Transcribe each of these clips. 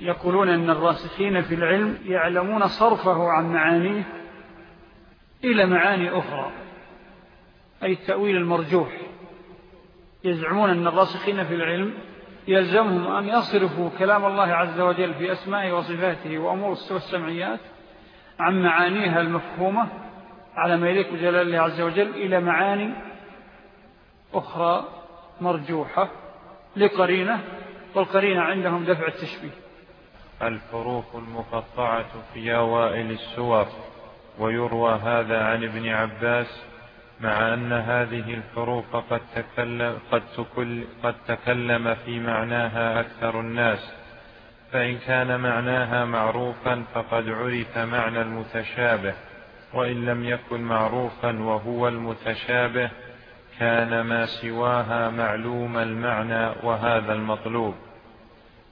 يقولون أن الراسخين في العلم يعلمون صرفه عن معانيه إلى معاني أخرى أي التأويل المرجوح. يزعمون أن الراسخين في العلم يلزمهم أن يصرفوا كلام الله عز وجل في أسمائه وصفاته وأمور السمعيات عن معانيها المفهومة على ما يليق بجلال الله عز وجل إلى معاني أخرى مرجوحة لقرينة والقرينة عندهم دفع التشبيه. الحروف المقطعة في أوائل السور ويروى هذا عن ابن عباس مع أن هذه الحروف قد تكلم, قد, تكل قد تكلم في معناها أكثر الناس. فإن كان معناها معروفا فقد عرف معنى المتشابه وإن لم يكن معروفا وهو المتشابه كان ما سواها معلوم المعنى وهذا المطلوب.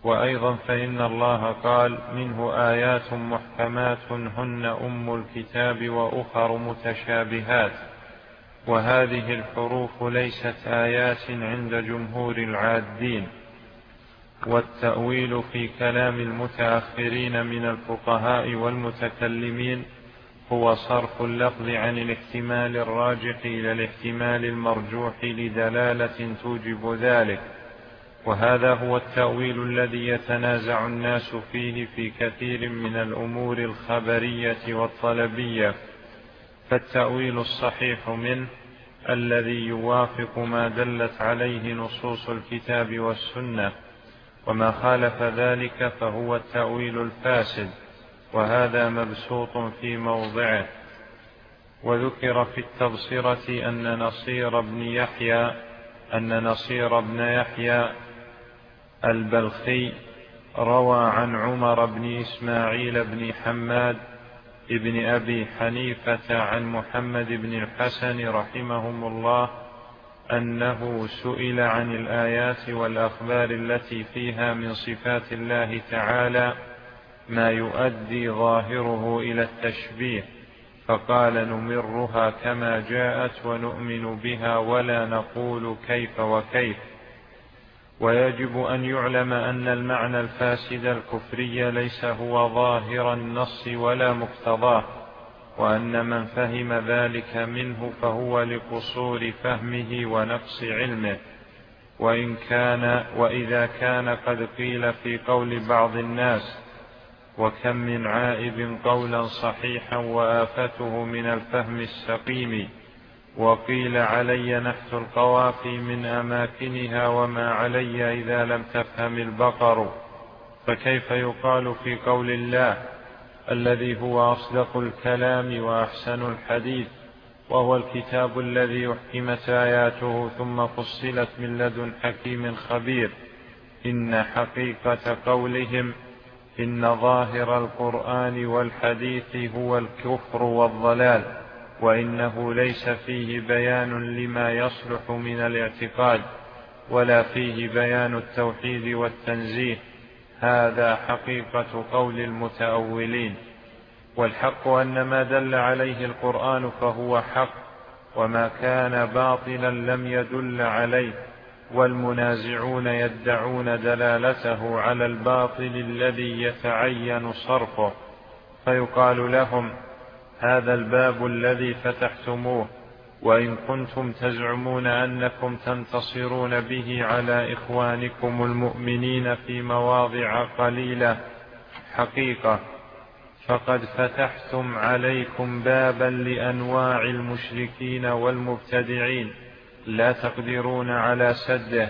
وأيضا فإن الله قال منه آيات محكمات هن أم الكتاب وأخر متشابهات وهذه الحروف ليست آيات عند جمهور العادين والتأويل في كلام المتأخرين من الفقهاء والمتكلمين هو صرف اللفظ عن الاحتمال الراجح إلى الاحتمال المرجوح لدلالة توجب ذلك وهذا هو التأويل الذي يتنازع الناس فيه في كثير من الأمور الخبرية والطلبية. فالتأويل الصحيح منه الذي يوافق ما دلت عليه نصوص الكتاب والسنة. وما خالف ذلك فهو التأويل الفاسد وهذا مبسوط في موضعه. وذكر في التبصرة أن نصير بن يحيى أن نصير بن يحيى البلخي روى عن عمر بن إسماعيل بن حماد ابن أبي حنيفة عن محمد بن الحسن رحمهم الله أنه سئل عن الآيات والأخبار التي فيها من صفات الله تعالى ما يؤدي ظاهره إلى التشبيه فقال نمرها كما جاءت ونؤمن بها ولا نقول كيف وكيف. ويجب أن يعلم أن المعنى الفاسد الكفري ليس هو ظاهر النص ولا مقتضاه وأن من فهم ذلك منه فهو لقصور فهمه ونقص علمه. وإن كان وإذا كان قد قيل في قول بعض الناس وكم من عائب قولا صحيحا وآفته من الفهم السقيم. وقيل علي نحت القوافي من أماكنها وما علي إذا لم تفهم البقر. فكيف يقال في قول الله الذي هو أصدق الكلام وأحسن الحديث وهو الكتاب الذي أحكمت آياته ثم فصلت من لدن حكيم خبير. إن حقيقة قولهم إن ظاهر القرآن والحديث هو الكفر والضلال. وإنه ليس فيه بيان لما يصلح من الاعتقاد ولا فيه بيان التوحيد والتنزيه. هذا حقيقة قول المتأولين. والحق أن ما دل عليه القرآن فهو حق وما كان باطلا لم يدل عليه. والمنازعون يدعون دلالته على الباطل الذي يتعين صرفه. فيقال لهم هذا الباب الذي فتحتموه وإن كنتم تزعمون أنكم تنتصرون به على إخوانكم المؤمنين في مواضع قليلة. حقيقة. فقد فتحتم عليكم بابا لأنواع المشركين والمبتدعين. لا تقدرون على سده.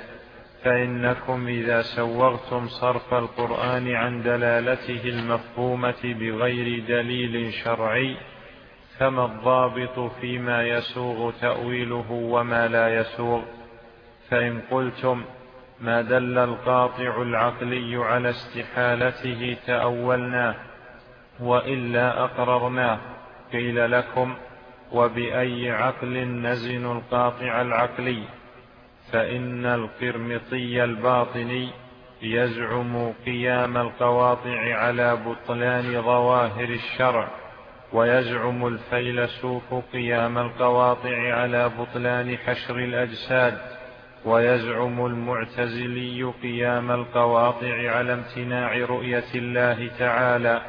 فإنكم إذا سوغتم صرف القرآن عن دلالته المفهومة بغير دليل شرعي فما الضابط فيما يسوغ تأويله وما لا يسوغ؟ فإن قلتم ما دل القاطع العقلي على استحالته تأولناه وإلا أقررناه قيل لكم وبأي عقل نزن القاطع العقلي؟ فإن القرمطي الباطني يزعم قيام القواطع على بطلان ظواهر الشرع. ويزعم الفيلسوف قيام القواطع على بطلان حشر الأجساد ويزعم المعتزلي قيام القواطع على امتناع رؤية الله تعالى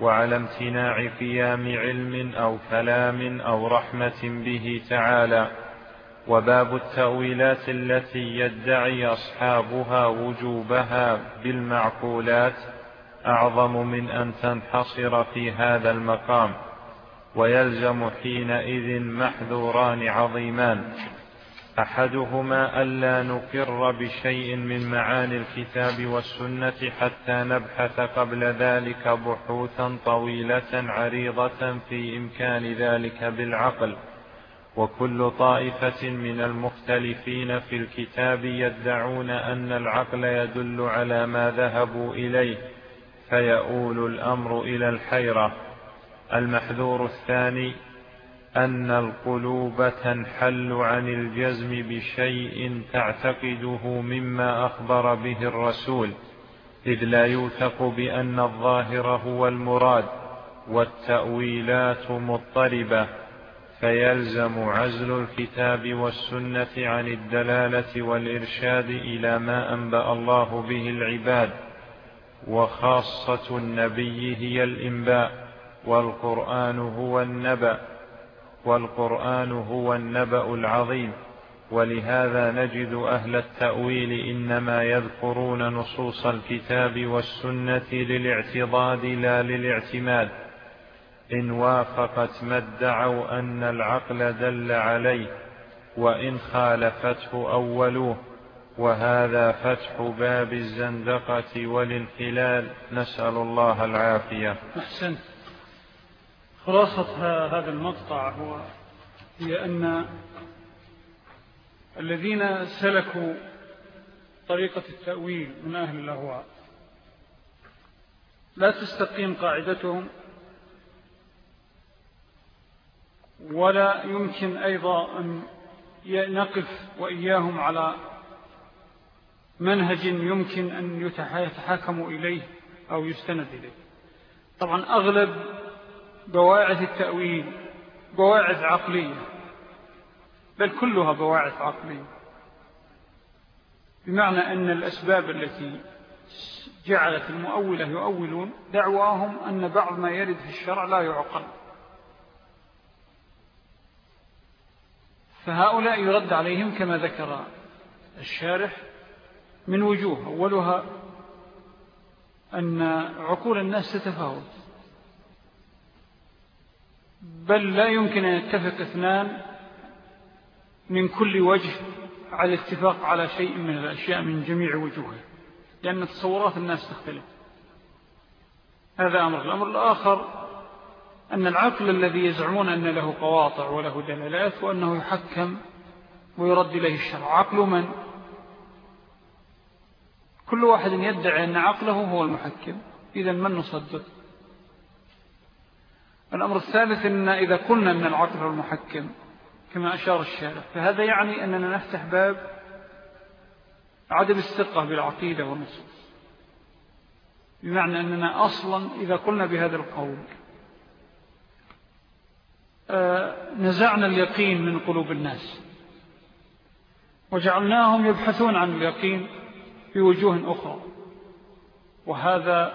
وعلى امتناع قيام علم أو كلام أو رحمة به تعالى. وباب التأويلات التي يدعي أصحابها وجوبها بالمعقولات أعظم من أن تنحصر في هذا المقام ويلزم حينئذ محذوران عظيمان. أحدهما ألا نقر بشيء من معاني الكتاب والسنة حتى نبحث قبل ذلك بحوثا طويلة عريضة في إمكان ذلك بالعقل. وكل طائفة من المختلفين في الكتاب يدعون أن العقل يدل على ما ذهبوا إليه. فيؤول الأمر إلى الحيرة. المحذور الثاني أن القلوب تنحل عن الجزم بشيء تعتقده مما أخبر به الرسول إذ لا يوثق بأن الظاهر هو المراد والتأويلات مضطربة. فيلزم عزل الكتاب والسنة عن الدلالة والإرشاد إلى ما أنبأ الله به العباد. وخاصة النبي هي الإنباء والقرآن هو النبأ والقرآن هو النبأ العظيم. ولهذا نجد أهل التأويل إنما يذكرون نصوص الكتاب والسنة للاعتضاد لا للاعتماد. إن وافقت ما ادعوا أن العقل دل عليه وإن خالفته أولوه. وهذا فتح باب الزندقة والانحلال. نسأل الله العافية. أحسنت. خلاصة هذا المقطع هو هي أن الذين سلكوا طريقة التأويل من أهل الأهواء لا تستقيم قاعدتهم ولا يمكن أيضا أن نقف وإياهم على منهج يمكن أن يتحاكموا إليه أو يستند إليه. طبعا أغلب بواعث التأويل بواعث عقلية بل كلها بواعث عقلية. بمعنى أن الأسباب التي جعلت المؤولة يؤولون دعواهم أن بعض ما يرد في الشرع لا يعقل. فهؤلاء يرد عليهم كما ذكر الشارح من وجوه. أولها أن عقول الناس تتفاوت. بل لا يمكن أن يتفق اثنان من كل وجه على الاتفاق على شيء من الأشياء من جميع وجوهه لأن تصورات الناس تختلف. هذا أمر. الأمر الآخر أن العقل الذي يزعمون أن له قواطع وله دلالات وأنه يحكم ويرد إليه الشرع. عقل من؟ كل واحد يدعي أن عقله هو المحكم. إذا من نصدق؟ الأمر الثالث أن إذا قلنا أن العقل هو المحكم كما أشار الشارع فهذا يعني أننا نفتح باب عدم الثقة بالعقيدة والنصوص. بمعنى أننا أصلا إذا قلنا بهذا القول آه، نزعنا اليقين من قلوب الناس وجعلناهم يبحثون عن اليقين. في وجوه أخرى. وهذا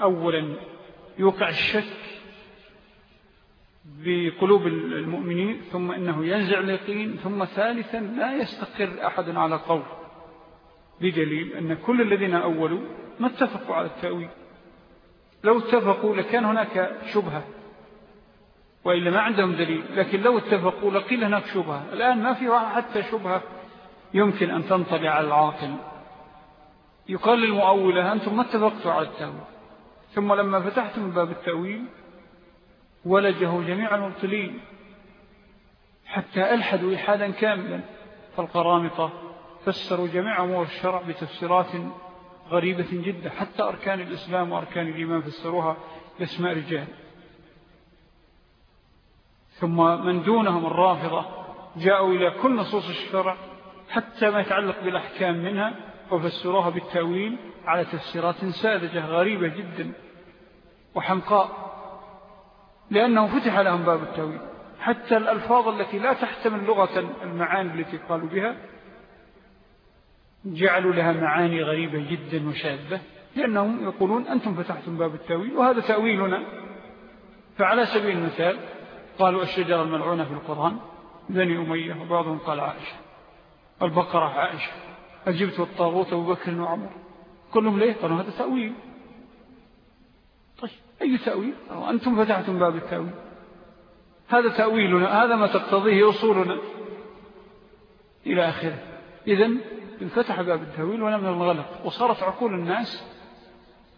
أولا يوقع الشك بقلوب المؤمنين ثم إنه ينزع اليقين ثم ثالثا لا يستقر أحد على قول بدليل أن كل الذين أولوا ما اتفقوا على التأويل. لو اتفقوا لكان هناك شبهة وإلا ما عندهم دليل لكن لو اتفقوا لقيل هناك شبهة. الآن ما في حتى شبهة يمكن أن تنطلع على العاقل. يقال للمؤولة أنتم ما اتفقتوا على التأويل ثم لما فتحتم باب التأويل ولجه جميع المبتلين حتى ألحدوا إلحادا كاملا فالقرامطة فسروا جميع أمور الشرع بتفسيرات غريبة جدا حتى أركان الإسلام وأركان الإيمان فسروها بأسماء رجال. ثم من دونهم الرافضة جاءوا إلى كل نصوص الشرع حتى ما يتعلق بالأحكام منها وفسروها بالتأويل على تفسيرات ساذجة غريبة جدا وحمقاء لأنه فتح لهم باب التأويل. حتى الألفاظ التي لا تحتمل لغة المعاني التي قالوا بها جعلوا لها معاني غريبة جدا وشاذة لأنهم يقولون أنتم فتحتم باب التأويل وهذا تأويلنا. فعلى سبيل المثال قالوا الشجرة الملعونة في القرآن بني أمية وبعضهم قال عائشة البقرة عائشة. أجبت الطاغوت أبو بكر وعمر كلهم ليه؟ قالوا هذا تأويل. طيب أي تأويل؟ أنتم فتحتم باب التأويل. هذا تأويلنا هذا ما تقتضيه أصولنا إلى آخره. إذن انفتح باب التأويل ولم الغلق وصارت عقول الناس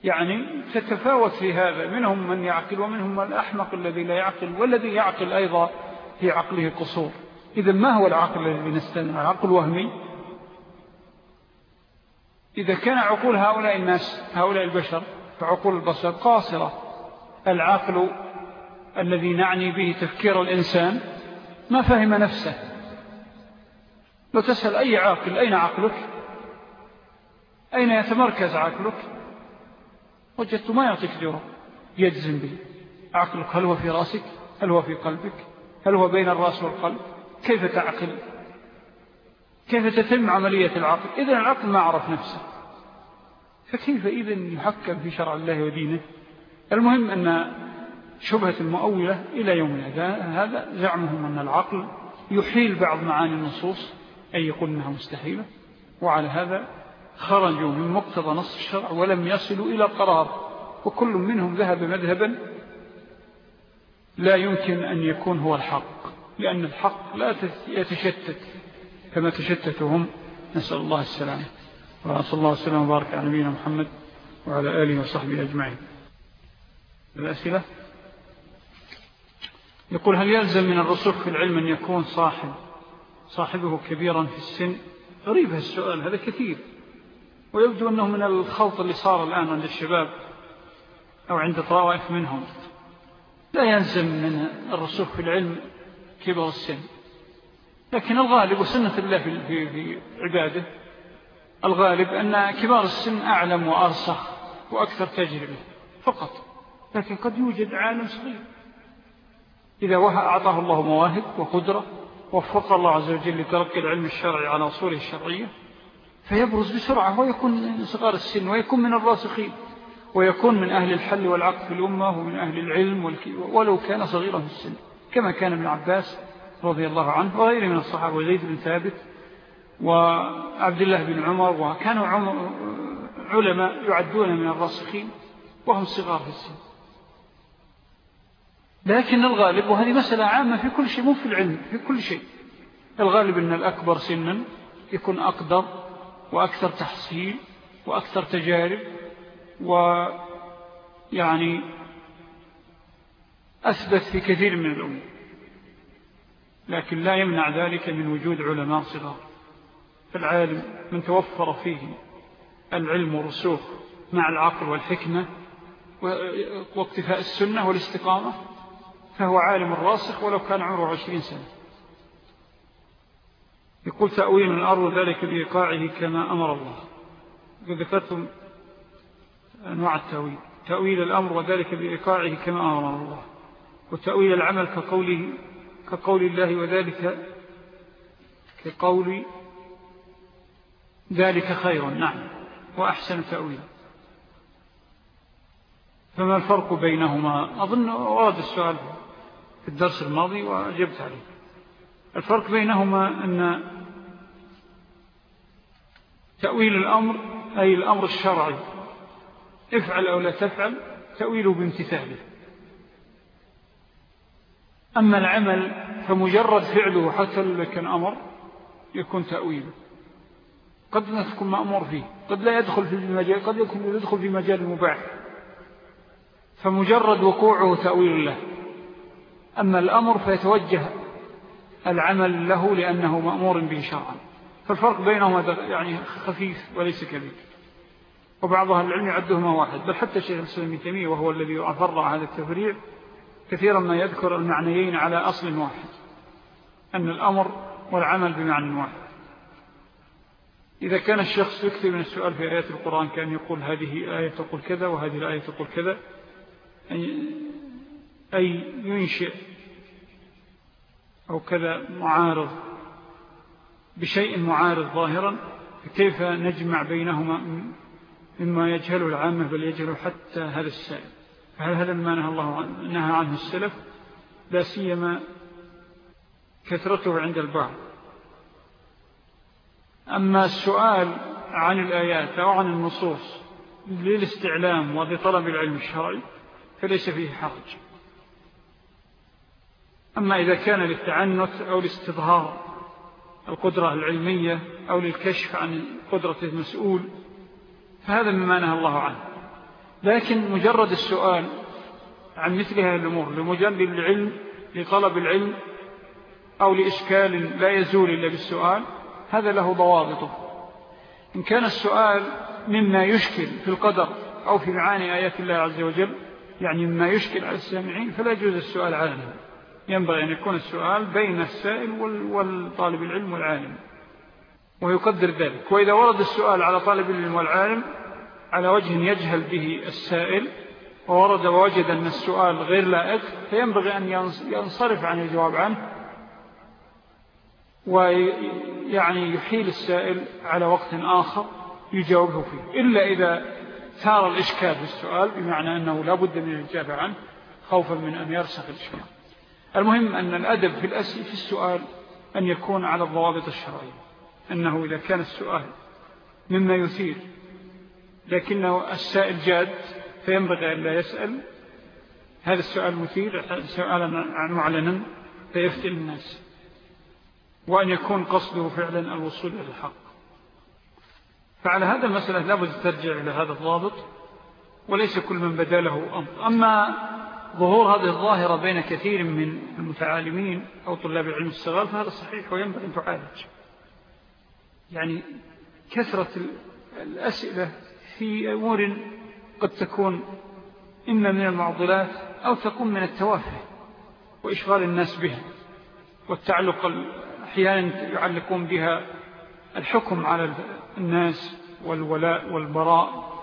يعني تتفاوت في هذا. منهم من يعقل ومنهم الأحمق الذي لا يعقل والذي يعقل أيضا في عقله قصور. إذا ما هو العقل الذي نستنى عقل وهمي. إذا كان عقول هؤلاء الناس هؤلاء البشر فعقول البشر قاصرة. العقل الذي نعني به تفكير الإنسان ما فهم نفسه. لو تسأل أي عاقل أين عقلك؟ أين يتمركز عقلك؟ وجدت ما يعطيك جواب يجزم به. عقلك هل هو في رأسك؟ هل هو في قلبك؟ هل هو بين الرأس والقلب؟ كيف تعقل؟ كيف تتم عملية العقل؟ إذن العقل ما عرف نفسه. فكيف إذن يحكم في شرع الله ودينه؟ المهم أن شبهة المؤولة إلى يومنا هذا زعمهم أن العقل يحيل بعض معاني النصوص أي يقول أنها مستحيلة. وعلى هذا خرجوا من مقتضى نص الشرع ولم يصلوا إلى قرار. وكل منهم ذهب مذهبا لا يمكن أن يكون هو الحق لأن الحق لا يتشتت. كما تشتتهم نسأل الله السلامة. ورسول الله السلام وبارك على نبينا محمد وعلى آله وصحبه أجمعين. الأسئلة؟ يقول هل يلزم من الرسوخ في العلم أن يكون صاحب صاحبه كبيرا في السن؟ غريب السؤال هذا كثير. ويبدو أنه من الخلط اللي صار الآن عند الشباب أو عند طوائف منهم. لا يلزم من الرسوخ في العلم كبر السن. لكن الغالب وسنة الله في, في عباده الغالب أن كبار السن أعلم وأرسخ وأكثر تجربة فقط. لكن قد يوجد عالم صغير. إذا أعطاه الله مواهب وقدرة وفق الله عز وجل لترك العلم الشرعي على أصوله الشرعية فيبرز بسرعة ويكون صغار السن ويكون من الراسخين ويكون من أهل الحل والعقد في الأمة ومن أهل العلم ولو كان صغيرا في السن كما كان ابن عباس رضي الله عنه وغيره من الصحابة وزيد بن ثابت وعبد الله بن عمر وكانوا علماء يعدون من الراسخين وهم صغار في السن. لكن الغالب وهذه مسألة عامة في كل شيء مو في العلم في كل شيء. الغالب أن الأكبر سنا يكون أقدر وأكثر تحصيل وأكثر تجارب ويعني أثبت في كثير من الأمور. لكن لا يمنع ذلك من وجود علماء صغار. فالعالم من توفر فيه العلم والرسوخ مع العقل والحكمة واقتفاء السنة والاستقامة فهو عالم الراسخ ولو كان عمره عشرين سنة. يقول تأويل الأرض ذلك بإيقاعه كما أمر الله. ذكرتم أنواع التأويل. تأويل الأمر وذلك بإيقاعه كما أمر الله. وتأويل العمل كقوله كقول الله وذلك كقول ذلك خير نعم وأحسن تأويل. فما الفرق بينهما؟ أظن ورد السؤال في الدرس الماضي وأجبت عليه. الفرق بينهما أن تأويل الأمر أي الأمر الشرعي افعل أو لا تفعل تأويله بامتثاله. أما العمل فمجرد فعله حتى كان أمر يكون تأويله. قد تكون مأمور فيه قد لا يدخل في المجال قد يدخل في مجال المباح فمجرد وقوعه تأويل له. أما الأمر فيتوجه العمل له لأنه مأمور به شرعا. فالفرق بينهما يعني خفيف وليس كبير. وبعض أهل العلم يعدهما واحد. بل حتى الشيخ السلمي تيمية وهو الذي أفرع هذا التفريع كثيرا ما يذكر المعنيين على أصل واحد أن الأمر والعمل بمعنى واحد. إذا كان الشخص يكتب من السؤال في آيات القرآن كأن يقول هذه آية تقول كذا وهذه الآية تقول كذا أي ينشئ أو كذا معارض بشيء معارض ظاهرا كيف نجمع بينهما مما يجهله العامة بل يجهله حتى هذا السائل؟ هذا ما نهى الله عنه, نهى عنه السلف لا سيما كثرته عند البعض. أما السؤال عن الآيات أو عن النصوص للاستعلام ولطلب العلم الشرعي فليس فيه حرج. أما إذا كان للتعنت أو لاستظهار القدرة العلمية أو للكشف عن قدرة المسؤول فهذا مما نهى الله عنه. لكن مجرد السؤال عن مثل هذه الأمور لمجرد العلم لطلب العلم أو لإشكال لا يزول إلا بالسؤال هذا له ضوابطه. إن كان السؤال مما يشكل في القدر أو في معاني آيات الله عز وجل يعني مما يشكل على السامعين فلا يجوز السؤال عنه ينبغي أن يكون السؤال بين السائل والطالب العلم والعالم ويقدر ذلك. وإذا ورد السؤال على طالب العلم والعالم على وجه يجهل به السائل وورد ووجد أن السؤال غير لائق فينبغي أن ينصرف عن الجواب عنه ويعني يحيل السائل على وقت آخر يجاوبه فيه. إلا إذا ثار الإشكال في السؤال بمعنى أنه لا بد من الإجابة عنه خوفا من أن يرسخ الإشكال. المهم أن الأدب في, في السؤال أن يكون على الضوابط الشرعية. أنه إذا كان السؤال مما يثير لكنه السائل جاد فينبغي أن لا يسأل. هذا السؤال مثير سؤالا معلنا فيفتل الناس وأن يكون قصده فعلا الوصول إلى الحق. فعلى هذا المسألة لابد ترجع إلى هذا الضابط وليس كل من بدا له أمر. أما ظهور هذه الظاهرة بين كثير من المتعالمين أو طلاب العلم الصغار فهذا صحيح وينبغي أن تعالج. يعني كثرة الأسئلة في أمور قد تكون إما من المعضلات أو تكون من التوافه وإشغال الناس بها والتعلق أحيانا يعلقون بها الحكم على الناس والولاء والبراء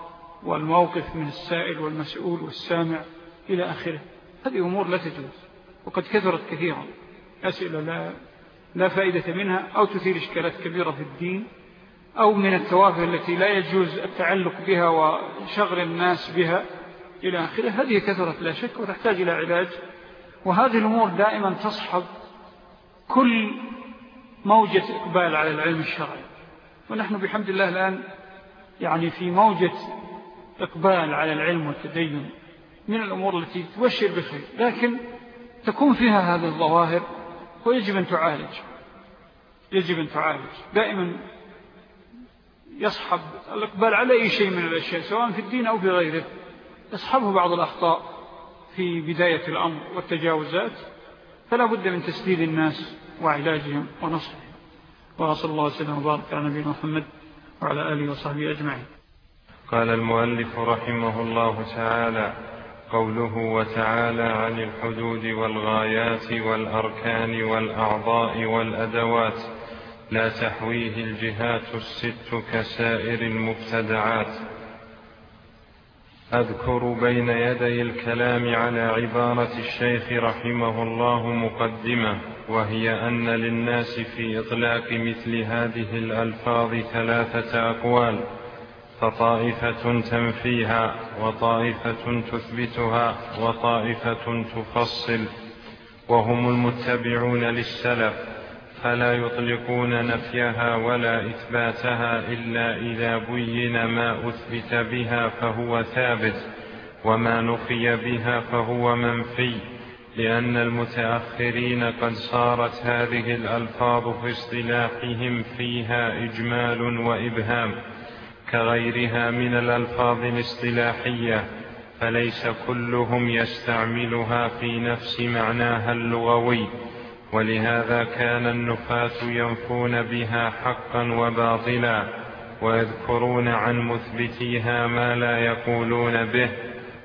والموقف من السائل والمسؤول والسامع إلى آخره. هذه أمور لا تجوز وقد كثرت كثيرا. أسئلة لا, لا فائدة منها أو تثير إشكالات كبيرة في الدين أو من التوافه التي لا يجوز التعلق بها وشغل الناس بها إلى آخره. هذه كثرت لا شك وتحتاج إلى علاج. وهذه الأمور دائما تصحب كل موجة إقبال على العلم الشرعي. ونحن بحمد الله الآن يعني في موجة إقبال على العلم والتدين من الأمور التي تبشر بخير لكن تكون فيها هذه الظواهر ويجب أن تعالج. يجب أن تعالج. دائما يصحب الإقبال على أي شيء من الأشياء سواء في الدين أو في غيره يصحبه بعض الأخطاء في بداية الأمر والتجاوزات فلا بد من تسديد الناس وعلاجهم ونصرهم وصلى الله وسلم وبارك على نبينا محمد وعلى آله وصحبه أجمعين. قال المؤلف رحمه الله تعالى قوله وتعالى عن الحدود والغايات والأركان والأعضاء والأدوات. لا تحويه الجهات الست كسائر المبتدعات. أذكر بين يدي الكلام على عبارة الشيخ رحمه الله مقدمة وهي أن للناس في إطلاق مثل هذه الألفاظ ثلاثة أقوال فطائفة تنفيها وطائفة تثبتها وطائفة تفصل وهم المتبعون للسلف. فلا يطلقون نفيها ولا إثباتها إلا إذا بين ما أثبت بها فهو ثابت وما نفي بها فهو منفي لأن المتأخرين قد صارت هذه الألفاظ في اصطلاحهم فيها إجمال وإبهام كغيرها من الألفاظ الاصطلاحية فليس كلهم يستعملها في نفس معناها اللغوي. ولهذا كان النفاة ينفون بها حقا وباطلا ويذكرون عن مثبتيها ما لا يقولون به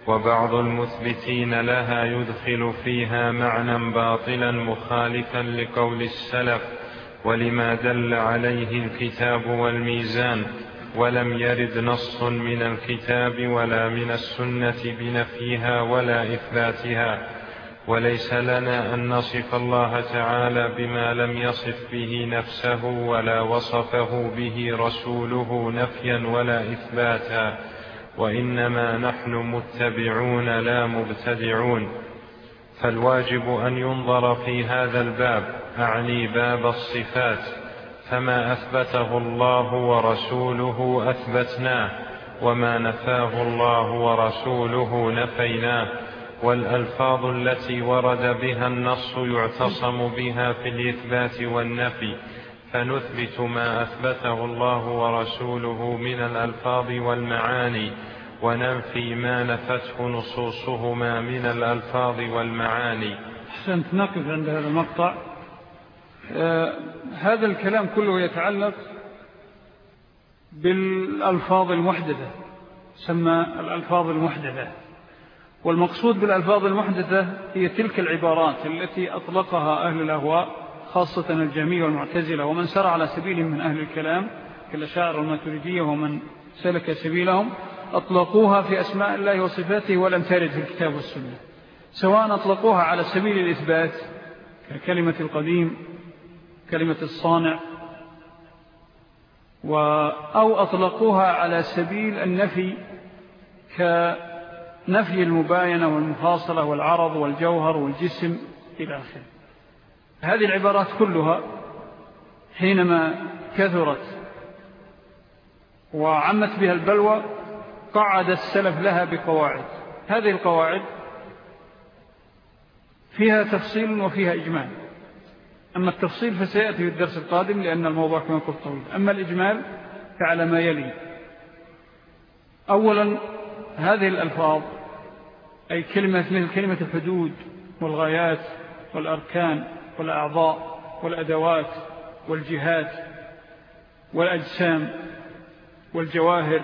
وبعض المثبتين لها يدخل فيها معنى باطلا مخالفا لقول السلف ولما دل عليه الكتاب والميزان ولم يرد نص من الكتاب ولا من السنة بنفيها ولا إثباتها. وليس لنا أن نصف الله تعالى بما لم يصف به نفسه ولا وصفه به رسوله نفيا ولا إثباتا وإنما نحن متبعون لا مبتدعون. فالواجب أن ينظر في هذا الباب أعني باب الصفات فما أثبته الله ورسوله أثبتناه وما نفاه الله ورسوله نفيناه. والألفاظ التي ورد بها النص يعتصم بها في الإثبات والنفي فنثبت ما أثبته الله ورسوله من الألفاظ والمعاني وننفي ما نفته نصوصهما من الألفاظ والمعاني. أحسنت نقف عند هذا المقطع. آه هذا الكلام كله يتعلق بالألفاظ المحدثة سمى الألفاظ المحدثة. والمقصود بالألفاظ المحدثة هي تلك العبارات التي أطلقها أهل الأهواء خاصة الجميع والمعتزلة ومن سر على سبيلهم من أهل الكلام كالأشاعر والماتريدية ومن سلك سبيلهم أطلقوها في أسماء الله وصفاته ولم ترد في الكتاب والسنة. سواء أطلقوها على سبيل الإثبات ككلمة القديم كلمة الصانع أو أطلقوها على سبيل النفي كنفي المباينة والمفاصلة والعرض والجوهر والجسم إلى آخره. هذه العبارات كلها حينما كثرت وعمت بها البلوى قعد السلف لها بقواعد. هذه القواعد فيها تفصيل وفيها إجمال. أما التفصيل فسيأتي في الدرس القادم لأن الموضوع كما قلت طويل أما الإجمال فعلى ما يلي. أولا هذه الألفاظ أي كلمة مثل كلمة الحدود والغايات والأركان والأعضاء والأدوات والجهات والأجسام والجواهر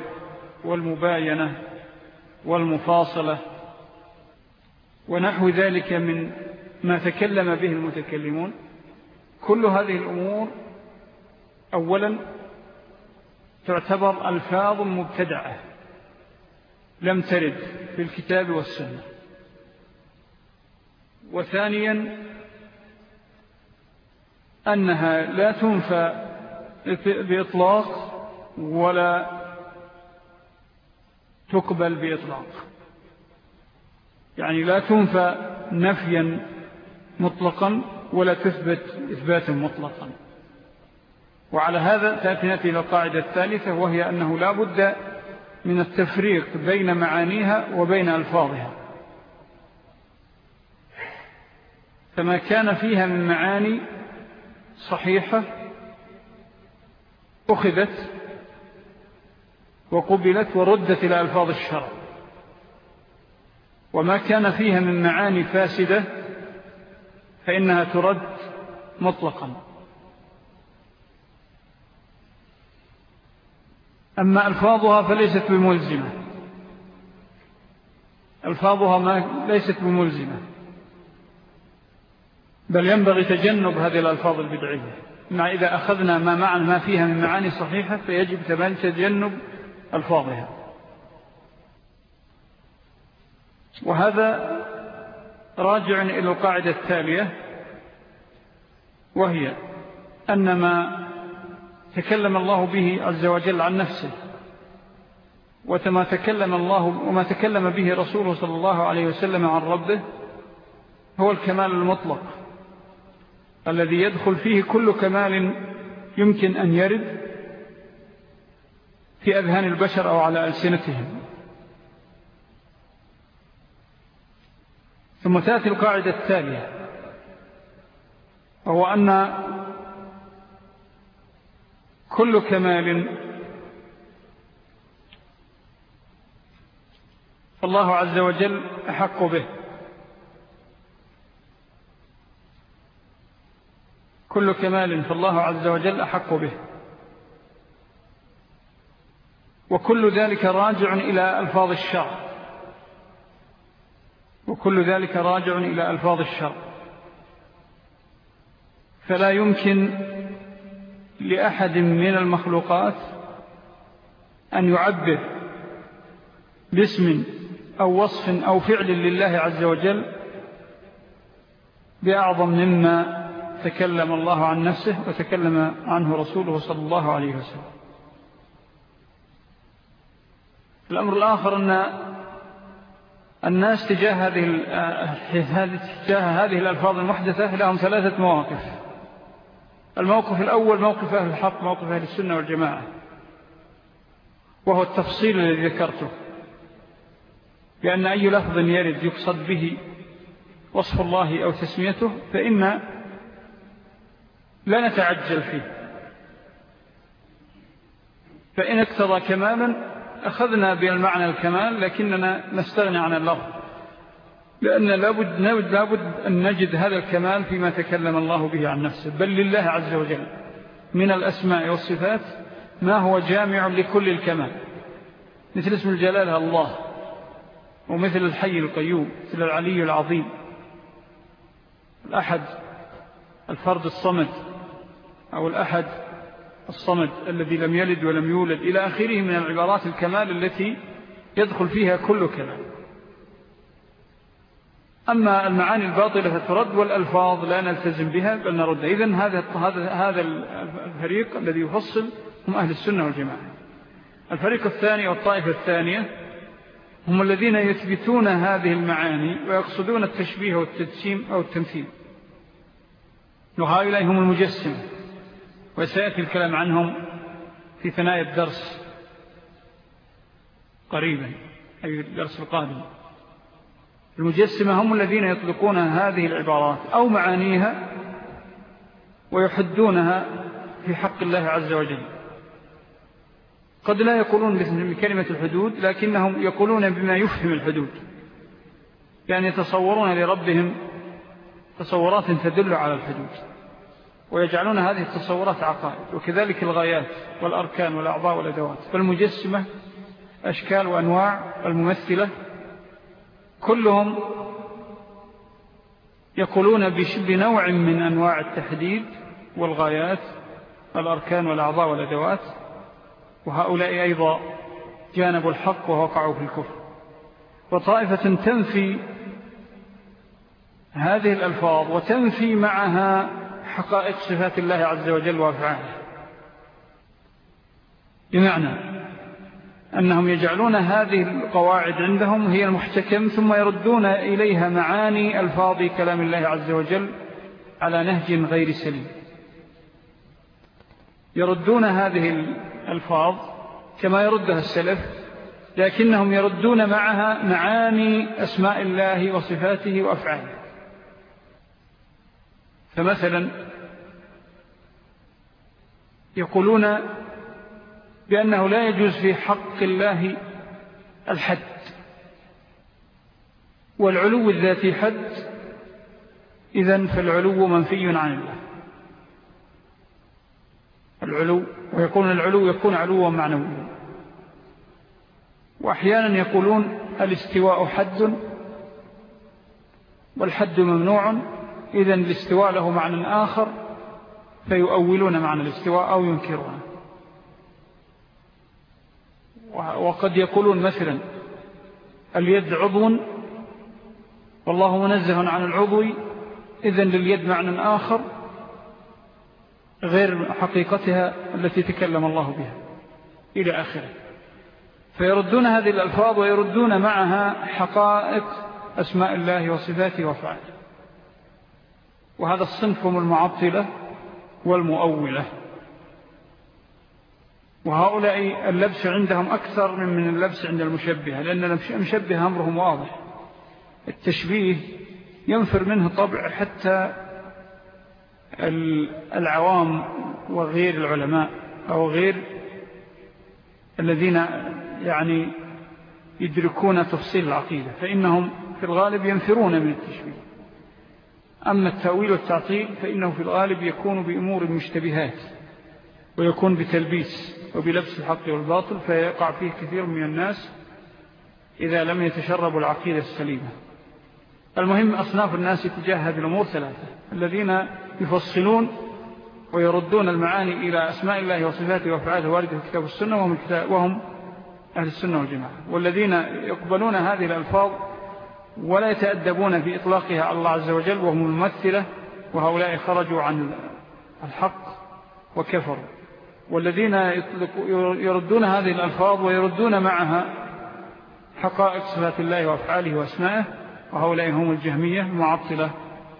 والمباينة والمفاصلة ونحو ذلك من ما تكلم به المتكلمون. كل هذه الأمور أولا تعتبر ألفاظ مبتدعة. لم ترد في الكتاب والسنة. وثانيا أنها لا تنفى بإطلاق ولا تقبل بإطلاق. يعني لا تنفى نفيا مطلقا ولا تثبت إثباتا مطلقا. وعلى هذا تأتي إلى القاعدة الثالثة وهي أنه لا بد من التفريق بين معانيها وبين ألفاظها. فما كان فيها من معاني صحيحة أخذت وقبلت وردت إلى ألفاظ الشرع. وما كان فيها من معاني فاسدة فإنها ترد مطلقا. أما ألفاظها فليست بملزمة. ألفاظها ما ليست بملزمة. بل ينبغي تجنب هذه الألفاظ البدعية. مع إذا أخذنا ما, معنى ما فيها من معاني صحيحة فيجب تجنب ألفاظها. وهذا راجع إلى القاعدة التالية وهي أن ما تكلم الله به عز وجل عن نفسه. وما تكلم الله وما تكلم به رسوله صلى الله عليه وسلم عن ربه هو الكمال المطلق الذي يدخل فيه كل كمال يمكن أن يرد في أذهان البشر أو على ألسنتهم. ثم تأتي القاعدة التالية وهو أن كل كمال. فالله عز وجل أحق به. كل كمال فالله عز وجل أحق به. وكل ذلك راجع إلى ألفاظ الشرع. وكل ذلك راجع إلى ألفاظ الشرع. فلا يمكن لأحد من المخلوقات أن يعبر باسم أو وصف أو فعل لله عز وجل بأعظم مما تكلم الله عن نفسه وتكلم عنه رسوله صلى الله عليه وسلم. الأمر الآخر أن الناس تجاه هذه تجاه هذه الألفاظ المحدثة لهم ثلاثة مواقف. الموقف الأول موقف أهل الحق موقف أهل السنة والجماعة. وهو التفصيل الذي ذكرته. لأن أي لفظ يرد يقصد به وصف الله أو تسميته فإن لا نتعجل فيه. فإن اقتضى كمالا أخذنا بالمعنى الكمال لكننا نستغني عن اللفظ. لأن لابد, لابد أن نجد هذا الكمال فيما تكلم الله به عن نفسه. بل لله عز وجل من الأسماء والصفات ما هو جامع لكل الكمال. مثل اسم الجلالة الله ومثل الحي القيوم مثل العلي العظيم. الأحد الفرد الصمد أو الأحد الصمد الذي لم يلد ولم يولد. إلى آخره من العبارات الكمال التي يدخل فيها كل كمال. أما المعاني الباطلة فترد والألفاظ لا نلتزم بها بل نرد. إذن هذا هذا الفريق الذي يفصل هم أهل السنة والجماعة. الفريق الثاني والطائفة الثانية هم الذين يثبتون هذه المعاني ويقصدون التشبيه والتجسيم أو التمثيل. وهؤلاء هم المجسم. وسيأتي الكلام عنهم في ثنايا الدرس قريبا أي الدرس القادم. المجسمة هم الذين يطلقون هذه العبارات أو معانيها ويحدونها في حق الله عز وجل. قد لا يقولون بكلمة الحدود لكنهم يقولون بما يفهم الحدود. يعني يتصورون لربهم تصورات تدل على الحدود ويجعلون هذه التصورات عقائد وكذلك الغايات والأركان والأعضاء والأدوات. فالمجسمة أشكال وأنواع الممثلة كلهم يقولون بنوع من أنواع التحديد والغايات الأركان والأعضاء والأدوات وهؤلاء أيضا جانبوا الحق ووقعوا في الكفر. وطائفة تنفي هذه الألفاظ وتنفي معها حقائق صفات الله عز وجل وأفعاله. بمعنى أنهم يجعلون هذه القواعد عندهم هي المحتكم ثم يردون إليها معاني ألفاظ كلام الله عز وجل على نهج غير سليم. يردون هذه الألفاظ كما يردها السلف لكنهم يردون معها معاني أسماء الله وصفاته وأفعاله. فمثلا يقولون بأنه لا يجوز في حق الله الحد. والعلو الذاتي حد إذن فالعلو منفي عن الله. العلو ويكون العلو يكون علوا معنويا. وأحيانا يقولون الاستواء حد والحد ممنوع إذن الاستواء له معنى آخر فيؤولون معنى الاستواء أو ينكرونه. وقد يقولون مثلا اليد عضو والله منزه عن العضو إذن لليد معنى آخر غير حقيقتها التي تكلم الله بها إلى آخره. فيردون هذه الألفاظ ويردون معها حقائق أسماء الله وصفاته وفعاله وهذا الصنف هم المعطلة والمؤولة. وهؤلاء اللبس عندهم أكثر من اللبس عند المشبهة لأن المشبهة أمرهم واضح. التشبيه ينفر منه طبع حتى العوام وغير العلماء أو غير الذين يعني يدركون تفصيل العقيدة فإنهم في الغالب ينفرون من التشبيه. أما التأويل والتعطيل فإنه في الغالب يكون بأمور مشتبهات ويكون بتلبيس. وبلبس الحق والباطل فيقع فيه كثير من الناس إذا لم يتشربوا العقيدة السليمة. المهم أصناف الناس تجاه هذه الأمور ثلاثة. الذين يفصلون ويردون المعاني إلى أسماء الله وصفاته وفعاته واردة في كتاب السنة وهم, وهم أهل السنة والجماعة. والذين يقبلون هذه الألفاظ ولا يتأدبون في إطلاقها على الله عز وجل وهم الممثلة وهؤلاء خرجوا عن الحق وكفروا. والذين يردون هذه الألفاظ ويردون معها حقائق صفات الله وأفعاله وأسمائه وهؤلاء هم الجهمية المعطلة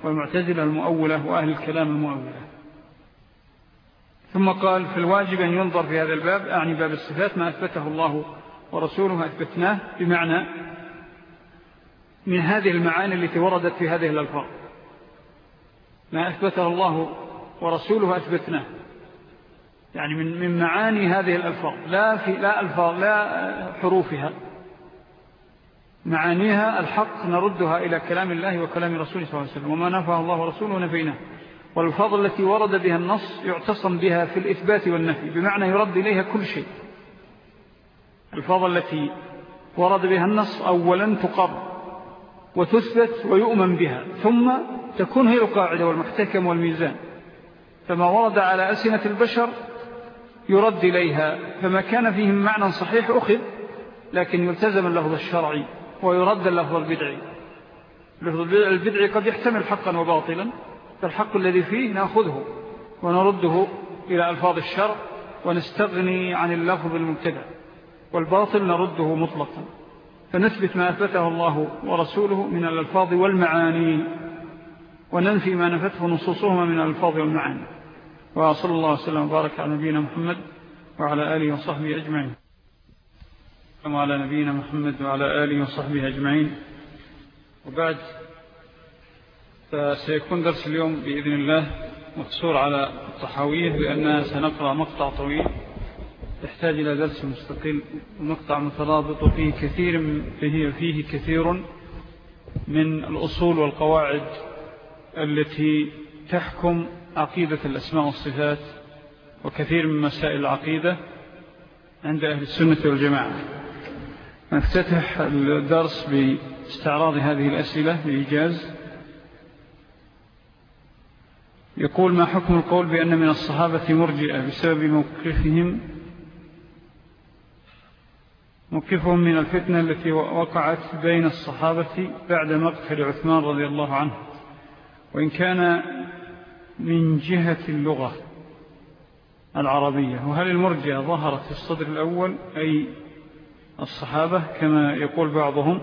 والمعتزلة المؤولة وأهل الكلام المؤولة. ثم قال في الواجب أن ينظر في هذا الباب أعني باب الصفات ما أثبته الله ورسوله أثبتناه بمعنى من هذه المعاني التي وردت في هذه الألفاظ. ما أثبته الله ورسوله أثبتناه. يعني من من معاني هذه الألفاظ. لا في لا ألفاظ لا حروفها. معانيها الحق نردها إلى كلام الله وكلام رسوله صلى الله عليه وسلم. وما نفع الله ورسوله نفيناه. والألفاظ التي ورد بها النص يعتصم بها في الإثبات والنفي. بمعنى يرد إليها كل شيء. الألفاظ التي ورد بها النص أولا تقر وتثبت ويؤمن بها. ثم تكون هي القاعدة والمحتكم والميزان. فما ورد على أسنة البشر يرد إليها فما كان فيهم معنى صحيح أخذ لكن يلتزم اللفظ الشرعي ويرد اللفظ البدعي. اللفظ البدعي قد يحتمل حقا وباطلا فالحق الذي فيه نأخذه ونرده إلى ألفاظ الشرع ونستغني عن اللفظ المبتدع والباطل نرده مطلقا. فنثبت ما أثبته الله ورسوله من الألفاظ والمعاني وننفي ما نفته نصوصهما من الألفاظ والمعاني. وصلى الله وسلم وبارك على نبينا محمد وعلى آله وصحبه أجمعين. وعلى نبينا محمد وعلى آله وصحبه أجمعين. وبعد فسيكون درس اليوم بإذن الله مقصور على الطحاوية لأننا سنقرأ مقطع طويل يحتاج إلى درس مستقل ومقطع مترابط وفيه كثير فيه, فيه كثير من الأصول والقواعد التي تحكم عقيدة الأسماء والصفات وكثير من مسائل العقيدة عند أهل السنة والجماعة. نفتتح الدرس باستعراض هذه الأسئلة بإيجاز يقول ما حكم القول بأن من الصحابة مرجئة بسبب موقفهم موقفهم من الفتنة التي وقعت بين الصحابة بعد مقتل عثمان رضي الله عنه. وإن كان من جهة اللغة العربية وهل المرجئة ظهرت في الصدر الأول أي الصحابة كما يقول بعضهم؟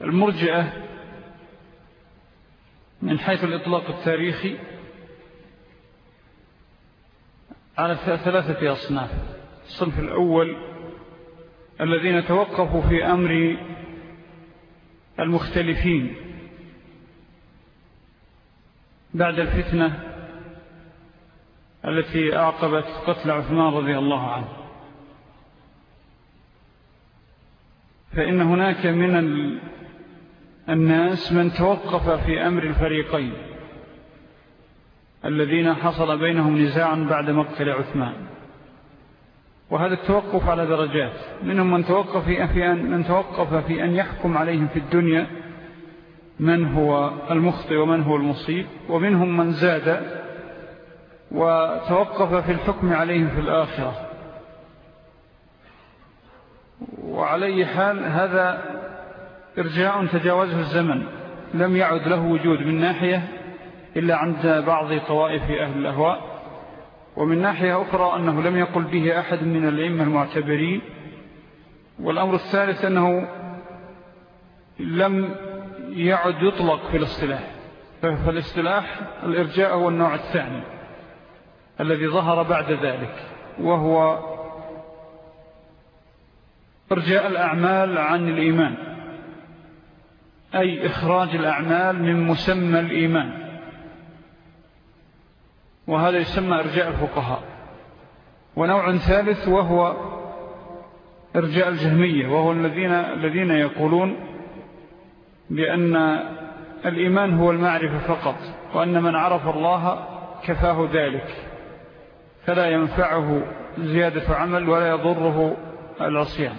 المرجئة من حيث الإطلاق التاريخي على ثلاثة أصناف. الصنف الأول الذين توقفوا في أمر المختلفين. بعد الفتنة التي أعقبت قتل عثمان رضي الله عنه. فإن هناك من الناس من توقف في أمر الفريقين الذين حصل بينهم نزاعا بعد مقتل عثمان. وهذا التوقف على درجات. منهم من توقف في أن, من توقف في أن يحكم عليهم في الدنيا من هو المخطئ ومن هو المصيب ومنهم من زاد وتوقف في الحكم عليهم في الآخرة. وعلي حال هذا إرجاع تجاوزه الزمن. لم يعد له وجود من ناحية إلا عند بعض طوائف أهل الأهواء. ومن ناحية أخرى أنه لم يقل به أحد من العلم المعتبرين. والأمر الثالث أنه لم يعد يطلق في الاصطلاح. فالاصطلاح الإرجاء هو النوع الثاني الذي ظهر بعد ذلك وهو إرجاء الأعمال عن الإيمان أي إخراج الأعمال من مسمى الإيمان. وهذا يسمى إرجاء الفقهاء. ونوع ثالث وهو إرجاء الجهمية وهو الذين, الذين يقولون بأن الإيمان هو المعرفة فقط وأن من عرف الله كفاه ذلك فلا ينفعه زيادة عمل ولا يضره العصيان.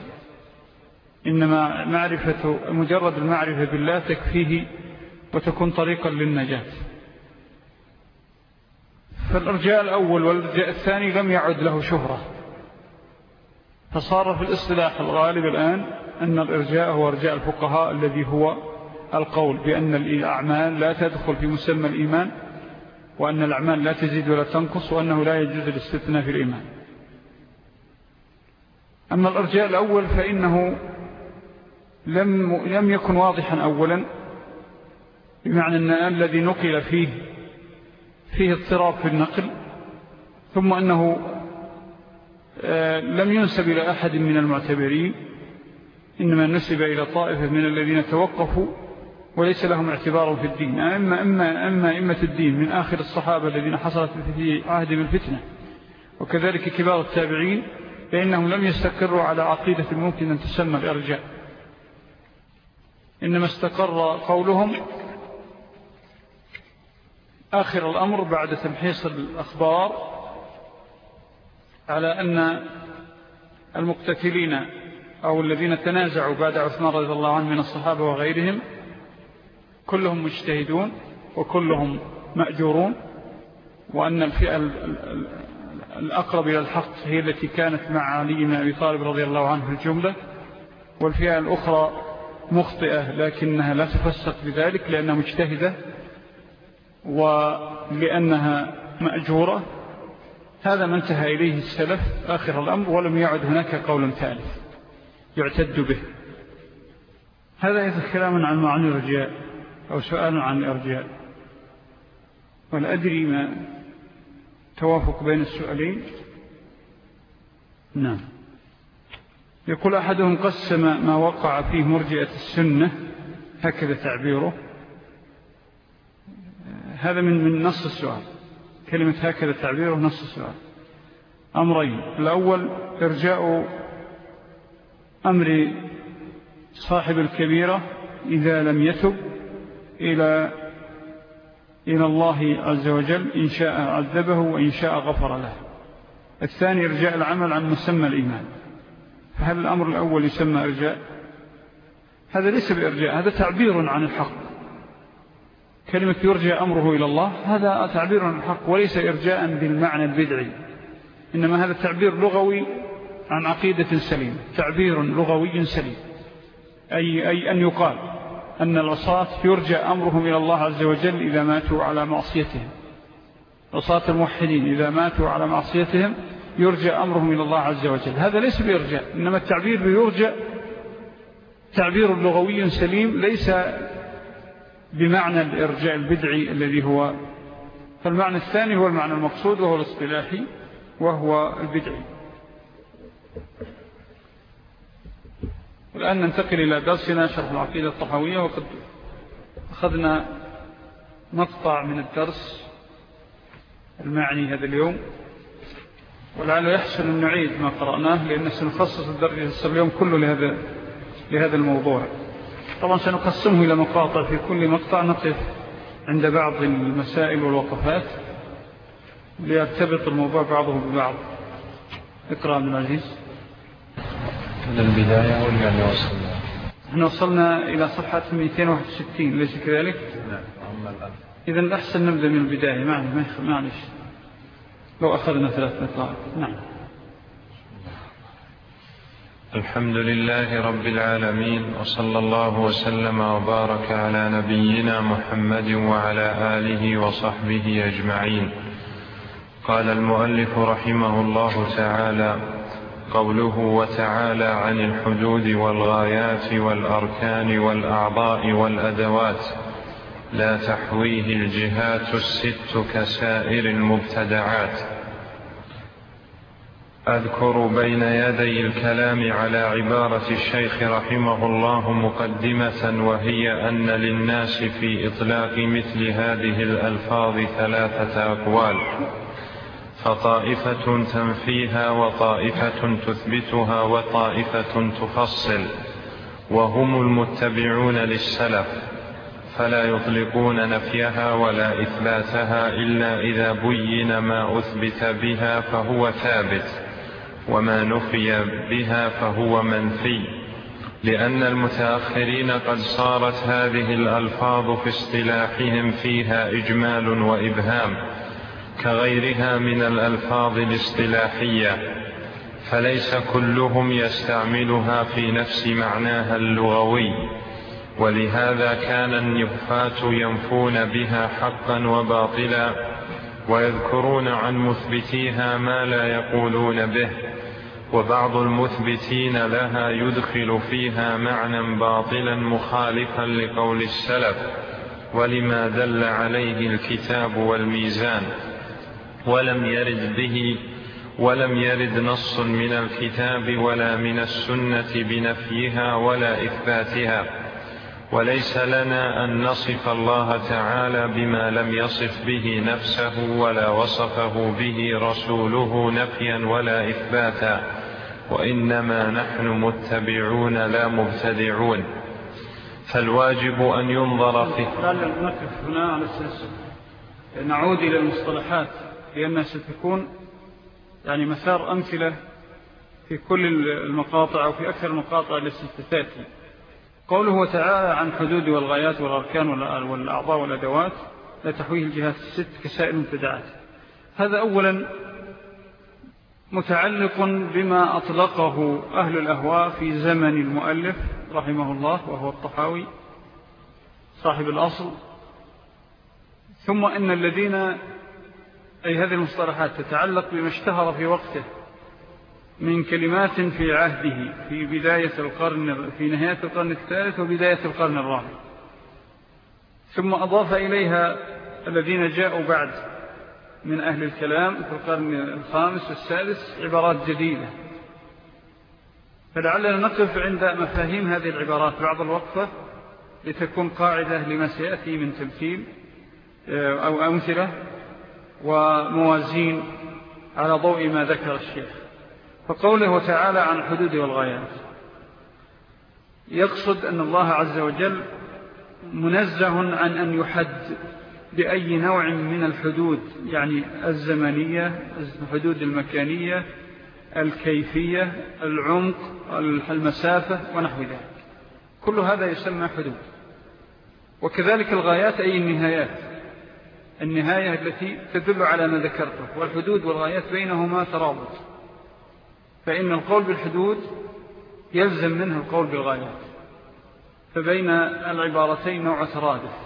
إنما معرفة مجرد المعرفة بالله تكفيه وتكون طريقا للنجاة. فالإرجاء الأول والإرجاء الثاني لم يعد له شهرة. فصار في الإصطلاح الغالب الآن أن الإرجاء هو إرجاء الفقهاء الذي هو القول بأن الأعمال لا تدخل في مسمى الإيمان وأن الأعمال لا تزيد ولا تنقص وأنه لا يجوز الاستثناء في الإيمان. أما الإرجاء الأول فإنه لم, لم يكن واضحا أولا بمعنى أن الذي نقل فيه فيه اضطراب في النقل ثم أنه آه، لم ينسب إلى أحد من المعتبرين إنما نسب إلى طائفة من الذين توقفوا وليس لهم اعتبار في الدين. أما, أما, أما إمة الدين من آخر الصحابة الذين حصلت في عهد الفتنة. وكذلك كبار التابعين فإنهم لم يستقروا على عقيدة ممكن أن تسمى الإرجاء إنما استقر قولهم آخر الأمر بعد تمحيص الأخبار على أن المقتتلين أو الذين تنازعوا بعد عثمان رضي الله عنه من الصحابة وغيرهم كلهم مجتهدون وكلهم مأجورون وأن الفئة الأقرب إلى الحق هي التي كانت مع علي بن أبي طالب رضي الله عنه الجملة. والفئة الأخرى مخطئة لكنها لا تفسق بذلك لأنها مجتهدة ولأنها مأجورة. هذا ما انتهى إليه السلف آخر الأمر ولم يعد هناك قول ثالث يعتد به. هذا إذا كلام عن معنى الرجاء. أو سؤال عن الإرجاء. ولا أدري ما توافق بين السؤالين. نعم. يقول أحدهم قسم ما وقع فيه مرجئة السنة هكذا تعبيره. هذا من من نص السؤال. كلمة هكذا تعبيره نص السؤال. أمرين. الأول إرجاء أمر صاحب الكبيرة إذا لم يتب إلى إلى الله عز وجل إن شاء عذبه وإن شاء غفر له. الثاني إرجاء العمل عن مسمى الإيمان. فهل الأمر الأول يسمى إرجاء؟ هذا ليس بإرجاء هذا تعبير عن الحق. كلمة يرجى أمره إلى الله هذا تعبير عن الحق وليس إرجاء بالمعنى البدعي. إنما هذا تعبير لغوي عن عقيدة سليم تعبير لغوي سليم. أي, أي أن يقال. أن العصاة يرجى أمرهم إلى الله عز وجل إذا ماتوا على معصيتهم. عصاة الموحدين إذا ماتوا على معصيتهم يرجى أمرهم إلى الله عز وجل. هذا ليس بإرجاء إنما التعبير بيرجى تعبير لغوي سليم ليس بمعنى الإرجاء البدعي الذي هو. فالمعنى الثاني هو المعنى المقصود وهو الاصطلاحي وهو البدعي. والآن ننتقل إلى درسنا شرح العقيدة الطحوية وقد أخذنا مقطع من الدرس المعني هذا اليوم. ولعله يحسن أن نعيد ما قرأناه لأن سنخصص الدرس اليوم كله لهذا, لهذا الموضوع. طبعا سنقسمه إلى مقاطع في كل مقطع نقف عند بعض المسائل والوقفات ليرتبط الموضوع بعضه ببعض. اقرأ من العزيز. من البداية ولا اللي وصلنا إحنا وصلنا إلى صفحة 261 ليس كذلك؟ نعم إذن أحسن نبدأ من البداية. معلش لو أخذنا ثلاث مطلع نعم. الحمد لله رب العالمين وصلى الله وسلم وبارك على نبينا محمد وعلى آله وصحبه أجمعين. قال المؤلف رحمه الله تعالى قوله وتعالى عن الحدود والغايات والأركان والأعضاء والأدوات لا تحويه الجهات الست كسائر المبتدعات. أذكر بين يدي الكلام على عبارة الشيخ رحمه الله مقدمة وهي أن للناس في إطلاق مثل هذه الألفاظ ثلاثة أقوال. فطائفة تنفيها وطائفة تثبتها وطائفة تفصل وهم المتبعون للسلف فلا يطلقون نفيها ولا إثباتها إلا إذا بين ما أثبت بها فهو ثابت وما نفي بها فهو منفي. لأن المتأخرين قد صارت هذه الألفاظ في اصطلاحهم فيها إجمال وإبهام كغيرها من الألفاظ الاصطلاحية فليس كلهم يستعملها في نفس معناها اللغوي ولهذا كان النفاة ينفون بها حقا وباطلا ويذكرون عن مثبتيها ما لا يقولون به وبعض المثبتين لها يدخل فيها معنى باطلا مخالفا لقول السلف ولما دل عليه الكتاب والميزان. ولم يرد به ولم يرد نص من الكتاب ولا من السنة بنفيها ولا إثباتها. وليس لنا أن نصف الله تعالى بما لم يصف به نفسه ولا وصفه به رسوله نفيا ولا إثباتا. وإنما نحن متبعون لا مبتدعون. فالواجب أن ينظر في نقف هنا نعود إلى المصطلحات. لأنها ستكون يعني مسار أمثلة في كل المقاطع أو في أكثر المقاطع التي ستتاتي قوله تعالى عن حدود والغايات والأركان والأعضاء والأدوات لا تحويه الجهات الست كسائر المنتدعات هذا أولا متعلق بما أطلقه أهل الأهواء في زمن المؤلف رحمه الله وهو الطحاوي صاحب الأصل. ثم إن الذين أي هذه المصطلحات تتعلق بما اشتهر في وقته من كلمات في عهده في بداية القرن في نهاية القرن الثالث وبداية القرن الرابع. ثم أضاف إليها الذين جاءوا بعد من أهل الكلام في القرن الخامس والسادس عبارات جديدة. فلعلنا نقف عند مفاهيم هذه العبارات بعض الوقفة لتكون قاعدة لما سيأتي من تمثيل آه، أو أمثلة وموازين على ضوء ما ذكر الشيخ. فقوله تعالى عن الحدود والغايات. يقصد أن الله عز وجل منزه عن أن يحد بأي نوع من الحدود يعني الزمنية الحدود المكانية الكيفية العمق المسافة ونحو ذلك. كل هذا يسمى حدود. وكذلك الغايات أي النهايات. النهاية التي تدل على ما ذكرته والحدود والغايات بينهما ترابط. فإن القول بالحدود يلزم منه القول بالغايات. فبين العبارتين نوع ترادف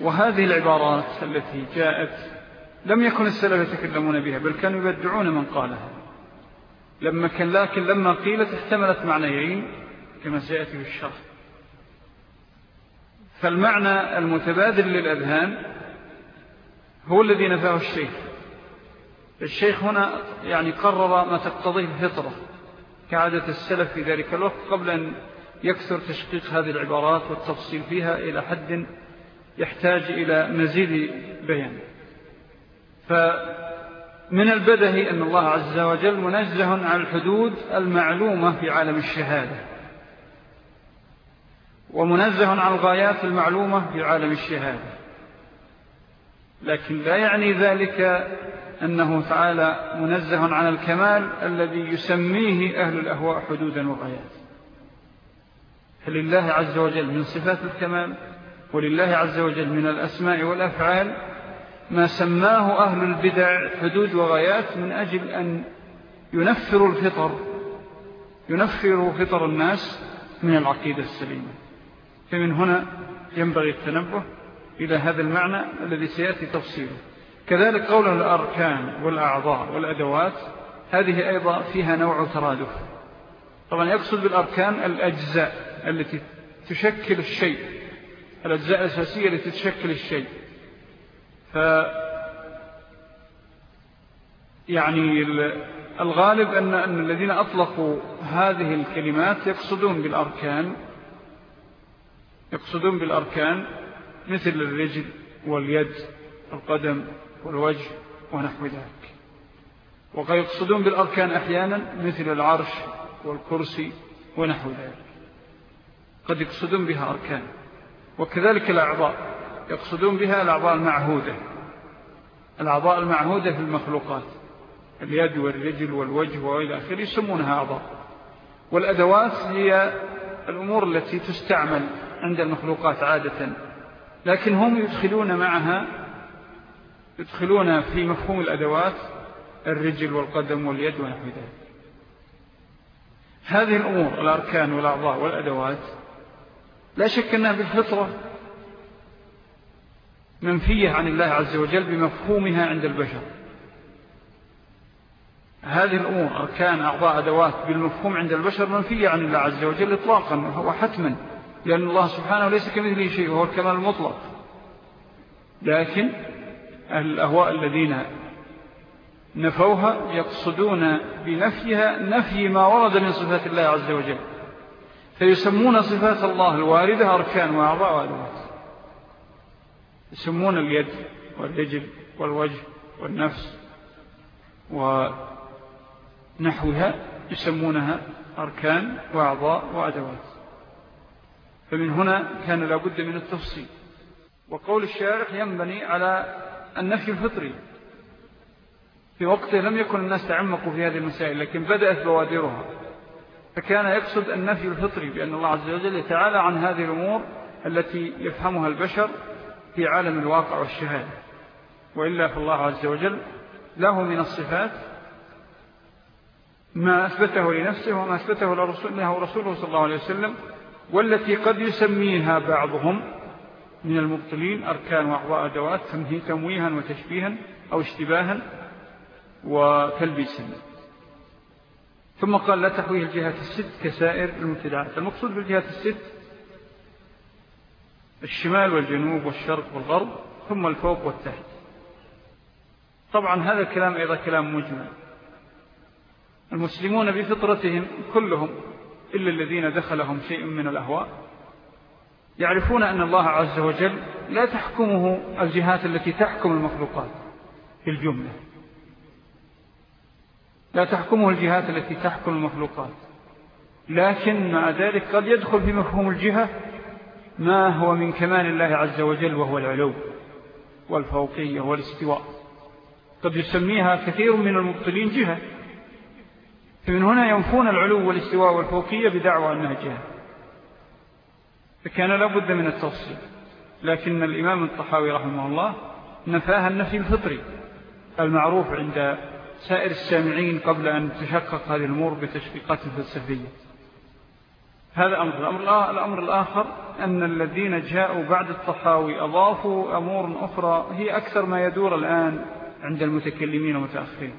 وهذه العبارات التي جاءت لم يكن السلف يتكلمون بها بل كانوا يبدعون من قالها. لما كان لكن لما قيلت احتملت معنيين كما سيأتي في الشرح. فالمعنى المتبادل للأذهان هو الذي نفاه الشيخ. الشيخ هنا يعني قرر ما تقتضيه الفطرة كعادة السلف في ذلك الوقت قبل أن يكثر تشقيق هذه العبارات والتفصيل فيها إلى حد يحتاج إلى مزيد بيان. فمن البدهي أن الله عز وجل منزه عن الحدود المعلومة في عالم الشهادة. ومنزه عن الغايات المعلومة في عالم الشهادة. لكن لا يعني ذلك أنه تعالى منزه عن الكمال الذي يسميه أهل الأهواء حدودا وغايات. فلله عز وجل من صفات الكمال ولله عز وجل من الأسماء والأفعال ما سماه أهل البدع حدود وغايات من أجل أن ينفروا الفطر ينفروا فطر الناس من العقيدة السليمة. فمن هنا ينبغي التنبه إلى هذا المعنى الذي سيأتي تفصيله. كذلك قوله الأركان والأعضاء والأدوات هذه أيضا فيها نوع ترادف. طبعا يقصد بالأركان الأجزاء التي تشكل الشيء الأجزاء الأساسية التي تشكل الشيء. ف يعني الغالب أن, أن الذين أطلقوا هذه الكلمات يقصدون بالأركان يقصدون بالأركان مثل الرجل واليد القدم والوجه ونحو ذلك. وقد يقصدون بالأركان أحيانا مثل العرش والكرسي ونحو ذلك. قد يقصدون بها أركان. وكذلك الأعضاء. يقصدون بها الأعضاء المعهودة. الأعضاء المعهودة في المخلوقات. اليد والرجل والوجه وإلى آخر يسمونها أعضاء. والأدوات هي الأمور التي تستعمل عند المخلوقات عادة لكن هم يدخلون معها يدخلون في مفهوم الأدوات الرجل والقدم واليد ونحو ذلك. هذه الأمور الأركان والأعضاء والأدوات لا شك أنها بالفطرة منفية عن الله عز وجل بمفهومها عند البشر. هذه الأمور أركان أعضاء أدوات بالمفهوم عند البشر منفية عن الله عز وجل إطلاقا وهو حتما. لأن الله سبحانه ليس كمثله شيء وهو الكمال المطلق. لكن أهل الأهواء الذين نفوها يقصدون بنفيها نفي ما ورد من صفات الله عز وجل. فيسمون صفات الله الواردة أركان وأعضاء وأدوات. يسمون اليد والرجل والوجه والنفس ونحوها يسمونها أركان وأعضاء وأدوات. فمن هنا كان لابد من التفصيل. وقول الشارح ينبني على النفي الفطري. في وقته لم يكن الناس تعمقوا في هذه المسائل لكن بدأت بوادرها. فكان يقصد النفي الفطري بأن الله عز وجل يتعالى عن هذه الأمور التي يفهمها البشر في عالم الواقع والشهادة. وإلا فالله عز وجل له من الصفات ما أثبته لنفسه وما أثبته لرسوله رسوله صلى الله عليه وسلم والتي قد يسميها بعضهم من المبطلين أركان وأعضاء أدوات تمويها وتشبيها أو اشتباها وتلبيسا ثم قال لا تحويه الجهات الست كسائر المبتدعات. المقصود بالجهات الست الشمال والجنوب والشرق والغرب ثم الفوق والتحت. طبعا هذا الكلام أيضا كلام مجمع المسلمون بفطرتهم كلهم إلا الذين دخلهم شيء من الأهواء. يعرفون أن الله عز وجل لا تحكمه الجهات التي تحكم المخلوقات في الجملة. لا تحكمه الجهات التي تحكم المخلوقات. لكن مع ذلك قد يدخل في مفهوم الجهة ما هو من كمال الله عز وجل وهو العلو والفوقية والاستواء. قد يسميها كثير من المبطلين جهة. فمن هنا ينفون العلو والاستواء والفوقية بدعوى أنها جهة. فكان لابد من التفصيل لكن الإمام الطحاوي رحمه الله نفاها النفي الفطري المعروف عند سائر السامعين قبل أن تشقق هذه الأمور بتشقيقات فلسفية. هذا أمر. الأمر, الأمر الآخر أن الذين جاءوا بعد الطحاوي أضافوا أمور أخرى. هي أكثر ما يدور الآن عند المتكلمين ومتأخرين.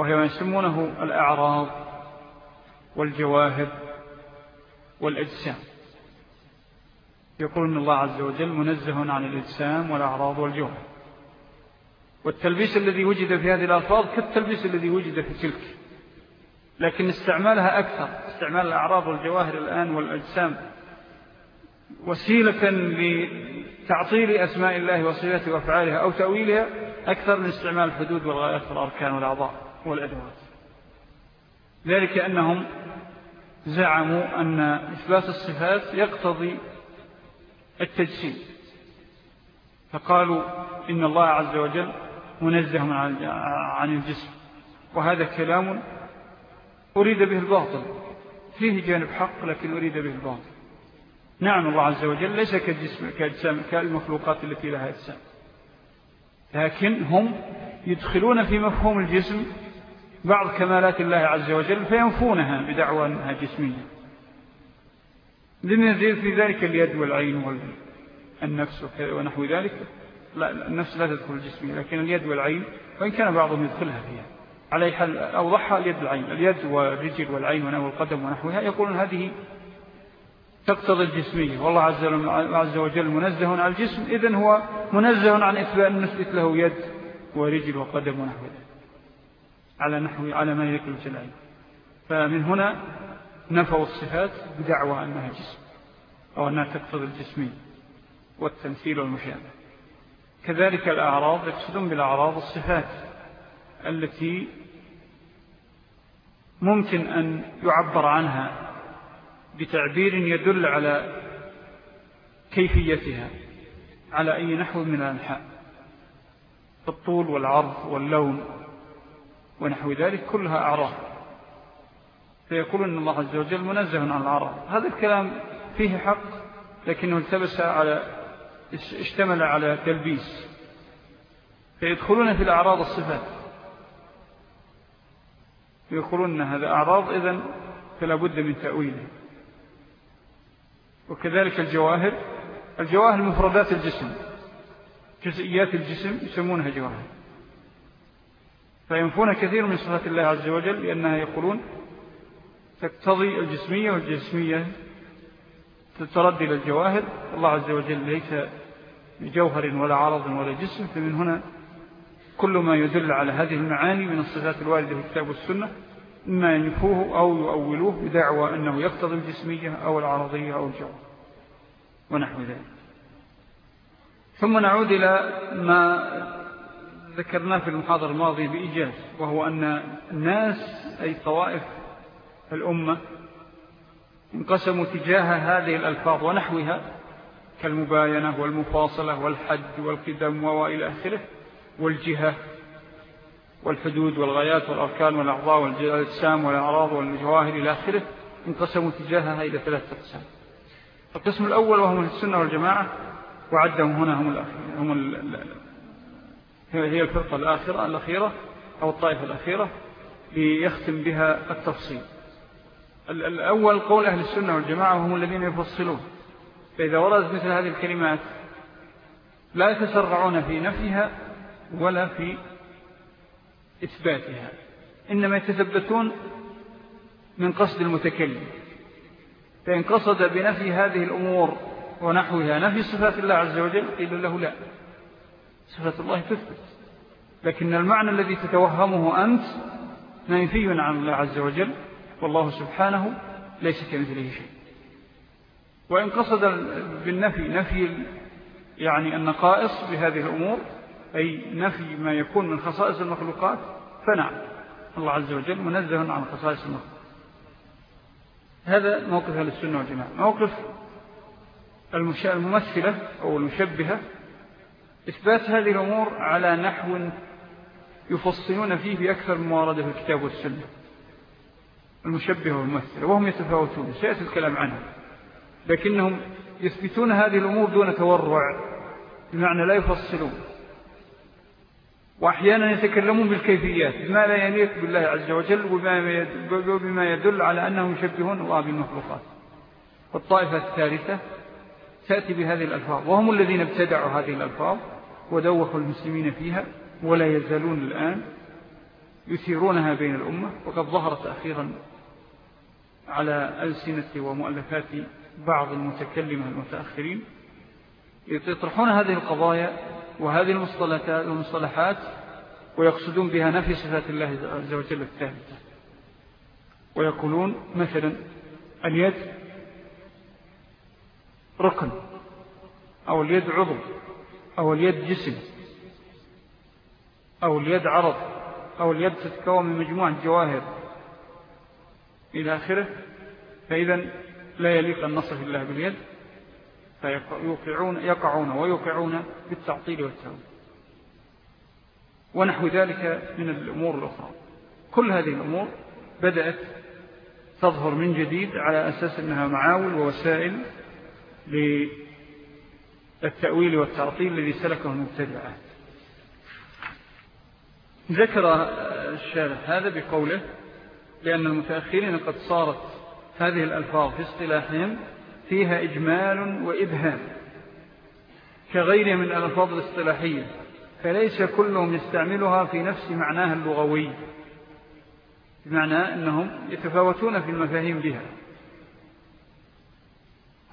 وهي ما يسمونه الأعراض والجواهر والأجسام. يقول أن الله عز وجل منزه عن الإجسام والأعراض والجواهر. والتلبيس الذي وجد في هذه الألفاظ كالتلبيس الذي وجد في تلك. لكن استعمالها أكثر. استعمال الأعراض والجواهر الآن والأجسام وسيلة لتعطيل أسماء الله وصفاته وأفعالها أو تأويلها أكثر من استعمال الحدود والغايات والأركان والأعضاء. والأدوات. ذلك أنهم زعموا أن إثبات الصفات يقتضي التجسيم. فقالوا إن الله عز وجل منزه عن الجسم وهذا كلام أريد به الباطل. فيه جانب حق لكن أريد به الباطل. نعم الله عز وجل ليس كالجسم كالجسم كالمخلوقات التي لها أجسام. لكن هم يدخلون في مفهوم الجسم بعض كمالات الله عز وجل فينفونها بدعوى أنها جسمية. لم يزيد في ذلك اليد والعين والنفس ونحو ذلك. لا النفس لا تدخل الجسمية لكن اليد والعين وإن كان بعضهم يدخلها فيها على حال أوضحها اليد والعين. اليد والرجل والعين ونحو القدم ونحوها يقولون هذه تقتضي الجسمية. والله عز وجل منزه عن الجسم. إذن هو منزه عن إثبات نثبت له يد ورجل وقدم ونحو ذلك. على نحو على ما يكل العين فمن هنا نفوا الصفات بدعوى أنها جسم أو أنها تقتضي الجسمية والتمثيل والمشابه كذلك الأعراض يقصدون بالأعراض الصفات التي ممكن أن يعبر عنها بتعبير يدل على كيفيتها على أي نحو من الأنحاء. الطول والعرض واللون ونحو ذلك كلها أعراض فيقول أن الله عز وجل منزه عن العرض هذا الكلام فيه حق لكنه التبس على اشتمل على تلبيس. فيدخلون في الأعراض الصفات. ويقولون أن هذا أعراض إذن فلا بد من تأويله. وكذلك الجواهر. الجواهر مفردات الجسم جزئيات الجسم يسمونها جواهر. فينفون كثير من صفات الله عز وجل لأنها يقولون تقتضي الجسمية والجسمية تترد إلى الجواهر. الله عز وجل ليس بجوهر ولا عرض ولا جسم فمن هنا كل ما يدل على هذه المعاني من الصفات الواردة في الكتاب والسنة إما ينفوه أو يؤولوه بدعوى أنه يقتضي الجسمية أو العرضية أو الجوهر ونحو ذلك. ثم نعود إلى ما ذكرناه في المحاضر الماضي بإيجاز وهو أن الناس أي طوائف الأمة انقسموا تجاه هذه الألفاظ ونحوها كالمباينة والمفاصلة والحد والقدم وإلى آخره والجهة والحدود والغايات والأركان والأعضاء والجسام والأعراض والجواهر إلى آخره انقسموا تجاهها إلى ثلاثة أقسام. القسم الأول وهم السنة والجماعة وعدهم هنا هم, هم هي الفرقة الآخرة الأخيرة أو الطائفة الأخيرة ليختم بها التفصيل. الأول قول أهل السنة والجماعة هم الذين يفصلون. فإذا وردت مثل هذه الكلمات لا يتسرعون في نفيها ولا في إثباتها إنما يتثبتون من قصد المتكلم. فإن قصد بنفي هذه الأمور ونحوها نفي صفات الله عز وجل قيل له لا. صفات الله تثبت. لكن المعنى الذي تتوهمه أنت منفي عن الله عز وجل والله سبحانه ليس كمثله شيء. وإن قصد بالنفي نفي يعني النقائص بهذه الأمور أي نفي ما يكون من خصائص المخلوقات فنعم. الله عز وجل منزه عن خصائص المخلوقات. هذا موقف أهل السنة والجماعة. موقف الممثلة أو المشبهة إثبات هذه الأمور على نحو يفصلون فيه بأكثر مواردة في الكتاب والسنة. المشبهة والممثلة وهم يتفاوتون سيأتي الكلام عنها لكنهم يثبتون هذه الأمور دون تورع بمعنى لا يفصلون. وأحيانا يتكلمون بالكيفيات بما لا يليق بالله عز وجل وبما يدل على أنهم يشبهون الله بالمخلوقات والطائفة الثالثة تأتي بهذه الألفاظ. وهم الذين ابتدعوا هذه الألفاظ ودوخوا المسلمين فيها ولا يزالون الآن يثيرونها بين الأمة. وقد ظهرت أخيرا على ألسنة ومؤلفات بعض المتكلمة المتأخرين يطرحون هذه القضايا وهذه المصطلحات ويقصدون بها نفي صفات الله عز وجل الثالثة ويقولون مثلا اليد ركن أو اليد عضو أو اليد جسم أو اليد عرض أو اليد تتكون من مجموعة جواهر. إلى آخره فإذا لا يليق أن نصف الله باليد فيقعون يقعون ويوقعون بالتعطيل والتعويل ونحو ذلك من الأمور الأخرى. كل هذه الأمور بدأت تظهر من جديد على أساس أنها معاول ووسائل للتأويل والتعطيل الذي سلكه المبتدعات ذكر الشارح هذا بقوله لأن المتأخرين قد صارت هذه الألفاظ في اصطلاحهم فيها إجمال وإبهام كغيرها من الألفاظ الاصطلاحية فليس كلهم يستعملها في نفس معناها اللغوي بمعنى أنهم يتفاوتون في المفاهيم بها.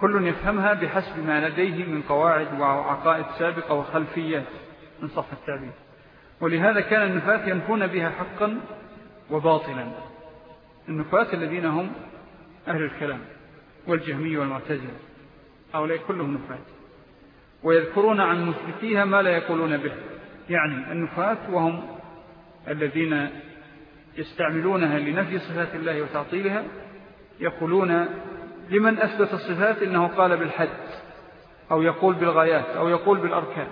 كل يفهمها بحسب ما لديه من قواعد وعقائد سابقة وخلفيات من صف التعبير. ولهذا كان النفاة ينفون بها حقا وباطلا. النفاة الذين هم أهل الكلام والجهمي والمعتزل هؤلاء كلهم نفاة ويذكرون عن مثبتيها ما لا يقولون به. يعني النفاة وهم الذين يستعملونها لنفي صفات الله وتعطيلها يقولون لمن أثبت الصفات إنه قال بالحد أو يقول بالغايات أو يقول بالأركان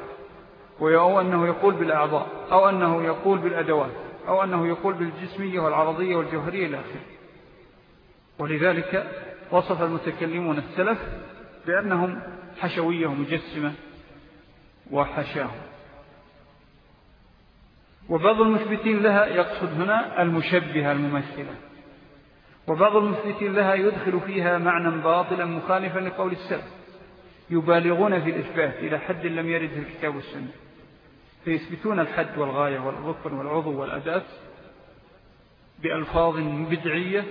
أو أنه يقول بالأعضاء أو أنه يقول بالأدوات أو أنه يقول بالجسمية والعرضية والجوهرية آخره. ولذلك وصف المتكلمون السلف بأنهم حشوية مجسمة وحشاهم. وبعض المثبتين لها يقصد هنا المشبهة الممثلة. وبعض المثبتين لها يدخل فيها معنى باطلا مخالفا لقول السلف يبالغون في الإثبات إلى حد لم يرد في الكتاب والسنة فيثبتون الحد والغاية والركن والعضو والأداة بألفاظ بدعية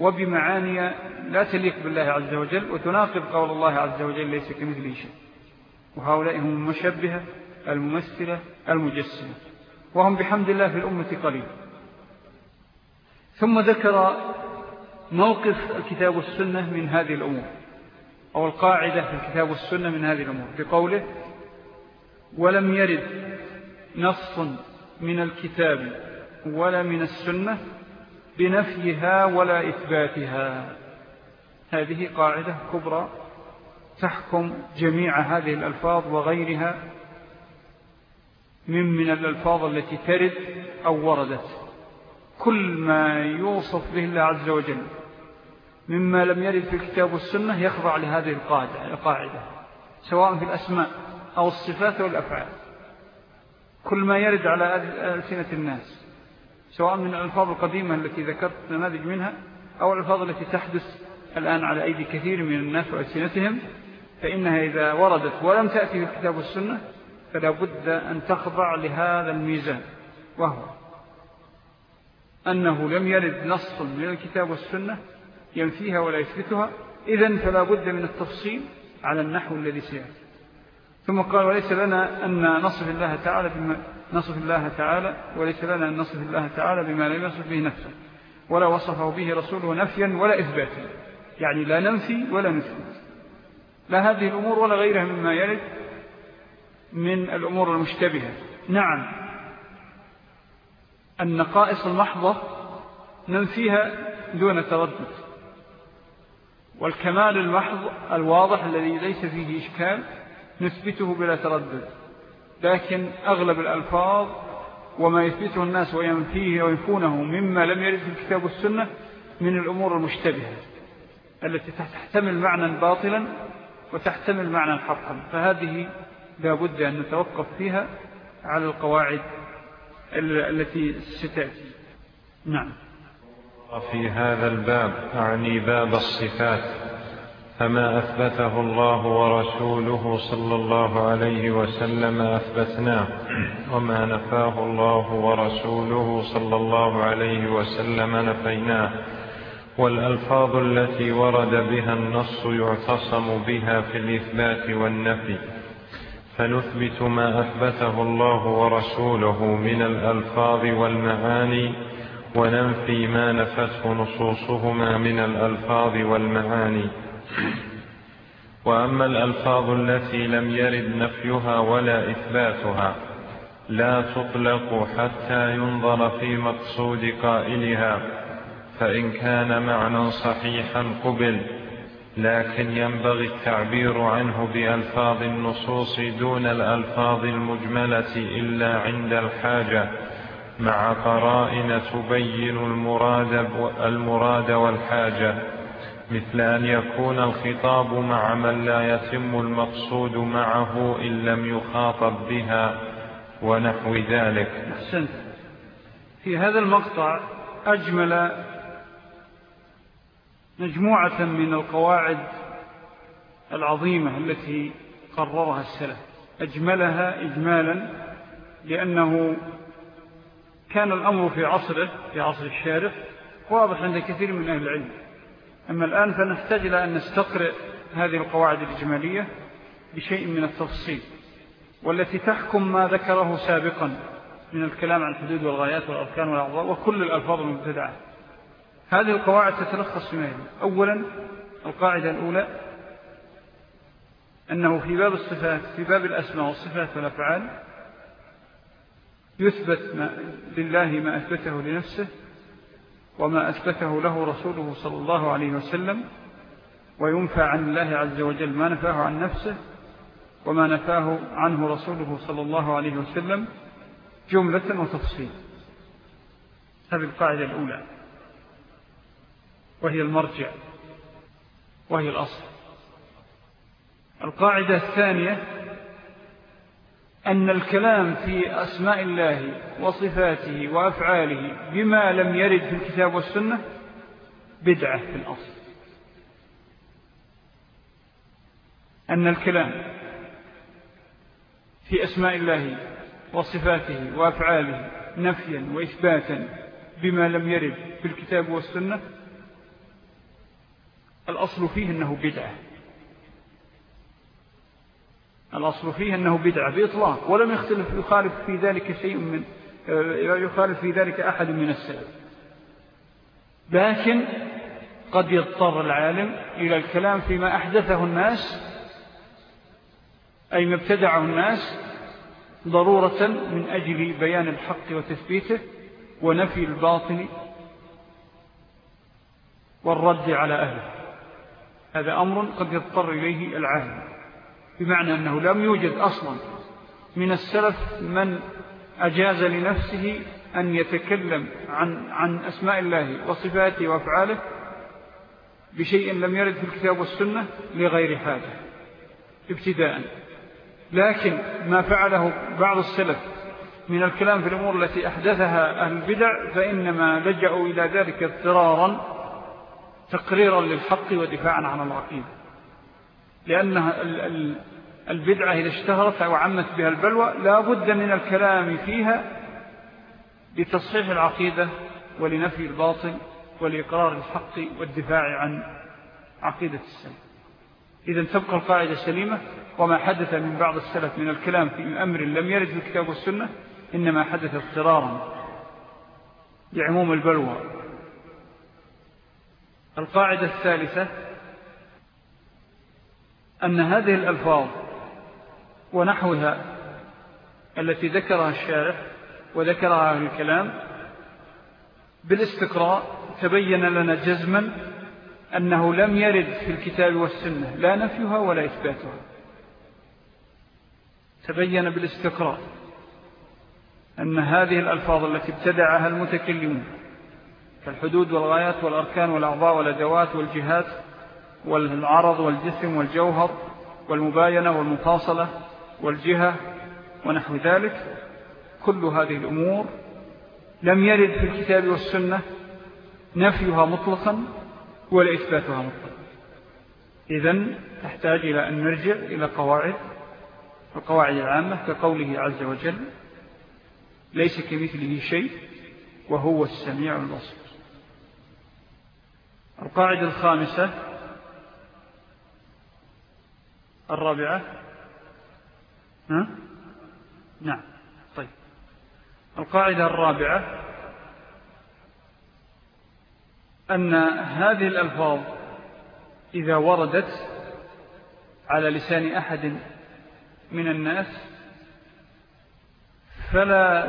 وبمعاني لا تليق بالله عز وجل وتناقض قول الله عز وجل ليس كمثله شيء. وهؤلاء هم المشبهة الممثلة المجسمة وهم بحمد الله في الأمة قليل. ثم ذكر موقف الكتاب والسنة من هذه الأمور أو القاعدة في الكتاب والسنة من هذه الأمور بقوله ولم يرد نص من الكتاب ولا من السنة بنفيها ولا إثباتها. هذه قاعدة كبرى تحكم جميع هذه الألفاظ وغيرها من من الألفاظ التي ترد أو وردت. كل ما يوصف به الله عز وجل مما لم يرد في الكتاب والسنة يخضع لهذه القاعدة سواء في الأسماء أو الصفات والأفعال كل ما يرد على ألسنة الناس سواء من الألفاظ القديمة التي ذكرت نماذج منها أو الألفاظ التي تحدث الآن على أيدي كثير من الناس وألسنتهم فإنها إذا وردت ولم تأتي في الكتاب والسنة فلا بد أن تخضع لهذا الميزان وهو أنه لم يرد نص من الكتاب والسنة ينفيها ولا يثبتها إذن فلا بد من التفصيل على النحو الذي سيأتي. ثم قال وليس لنا أن نصف الله تعالى بما نصف الله تعالى وليس لنا أن نصف الله تعالى بما لم يصف به نفسه ولا وصفه به رسوله نفيا ولا إثباتا يعني لا ننفي ولا نثبت. لا هذه الأمور ولا غيرها مما يرد من الأمور المشتبهة. نعم. النقائص المحضة ننفيها دون تردد. والكمال المحض الواضح الذي ليس فيه إشكال نثبته بلا تردد. لكن أغلب الألفاظ وما يثبته الناس وينفيه وينفونه مما لم يرد في الكتاب والسنة من الأمور المشتبهة التي تحتمل معنى باطلا وتحتمل معنى حقا. فهذه لا بد أن نتوقف فيها على القواعد التي ستأتي. نعم. في هذا الباب أعني باب الصفات فما أثبته الله ورسوله صلى الله عليه وسلم أثبتناه وما نفاه الله ورسوله صلى الله عليه وسلم نفيناه. والألفاظ التي ورد بها النص يعتصم بها في الإثبات والنفي. فنثبت ما أثبته الله ورسوله من الألفاظ والمعاني وننفي ما نفته نصوصهما من الألفاظ والمعاني. وأما الألفاظ التي لم يرد نفيها ولا إثباتها لا تطلق حتى ينظر في مقصود قائلها فإن كان معنى صحيحا قبل. لكن ينبغي التعبير عنه بألفاظ النصوص دون الألفاظ المجملة إلا عند الحاجة مع قرائن تبين المراد, المراد والحاجة مثل أن يكون الخطاب مع من لا يتم المقصود معه إن لم يخاطب بها ونحو ذلك. أحسنت. في هذا المقطع أجمل مجموعة من القواعد العظيمة التي قررها السلف. أجملها إجمالا لأنه كان الأمر في عصره في عصر الشارف واضح عند كثير من أهل العلم. أما الآن فنحتاج إلى أن نستقرئ هذه القواعد الإجمالية بشيء من التفصيل والتي تحكم ما ذكره سابقا من الكلام عن الحدود والغايات والأركان والأعضاء وكل الألفاظ المبتدعة. هذه القواعد تتلخص في مهل أولا القاعدة الأولى أنه في باب الصفات في باب الأسماء والصفات والأفعال يثبت ما لله ما أثبته لنفسه وما أثبته له رسوله صلى الله عليه وسلم وينفى عن الله عز وجل ما نفاه عن نفسه وما نفاه عنه رسوله صلى الله عليه وسلم جملة وتفصيل. هذه القاعدة الأولى. وهي المرجع وهي الأصل. القاعدة الثانية أن الكلام في أسماء الله وصفاته وأفعاله بما لم يرد في الكتاب والسنة بدعة في الأصل. أن الكلام في أسماء الله وصفاته وأفعاله نفيا وإثباتا بما لم يرد في الكتاب والسنة الأصل فيه أنه بدعة. الأصل فيه أنه بدعة بإطلاق ولم يختلف يخالف في ذلك شيء من يخالف في ذلك أحد من السلف. لكن قد يضطر العالم إلى الكلام فيما أحدثه الناس أي ما ابتدعه الناس ضرورة من أجل بيان الحق وتثبيته ونفي الباطل والرد على أهله. هذا أمر قد يضطر إليه العالم بمعنى أنه لم يوجد أصلا من السلف من أجاز لنفسه أن يتكلم عن, عن أسماء الله وصفاته وأفعاله بشيء لم يرد في الكتاب والسنة لغير حاجة ابتداء. لكن ما فعله بعض السلف من الكلام في الأمور التي أحدثها أهل البدع فإنما لجأوا إلى ذلك اضطرارا تقريرا للحق ودفاعا عن العقيدة لأن البدعة إذا اشتهرت أو عمت بها البلوى لا بد من الكلام فيها لتصحيح العقيدة ولنفي الباطل ولإقرار الحق والدفاع عن عقيدة السلام إذا تبقى القاعدة سليمة وما حدث من بعض السلف من الكلام في أمر لم يرد في الكتاب والسنة إنما حدث اضطرارا لعموم البلوى. القاعدة الثالثة أن هذه الألفاظ ونحوها التي ذكرها الشارح وذكرها أهل الكلام بالاستقراء تبين لنا جزما أنه لم يرد في الكتاب والسنة لا نفيها ولا إثباتها. تبين بالاستقراء أن هذه الألفاظ التي ابتدعها المتكلمون كالحدود والغايات والأركان والأعضاء والأدوات والجهات والعرض والجسم والجوهر والمباينة والمفاصلة والجهة ونحو ذلك كل هذه الأمور لم يرد في الكتاب والسنة نفيها مطلقا ولا إثباتها مطلقا. إذن تحتاج إلى أن نرجع إلى قواعد القواعد العامة كقوله عز وجل ليس كمثله شيء وهو السميع البصير. القاعدة الخامسة الرابعة. ها؟ نعم. طيب. القاعدة الرابعة أن هذه الألفاظ إذا وردت على لسان أحد من الناس فلا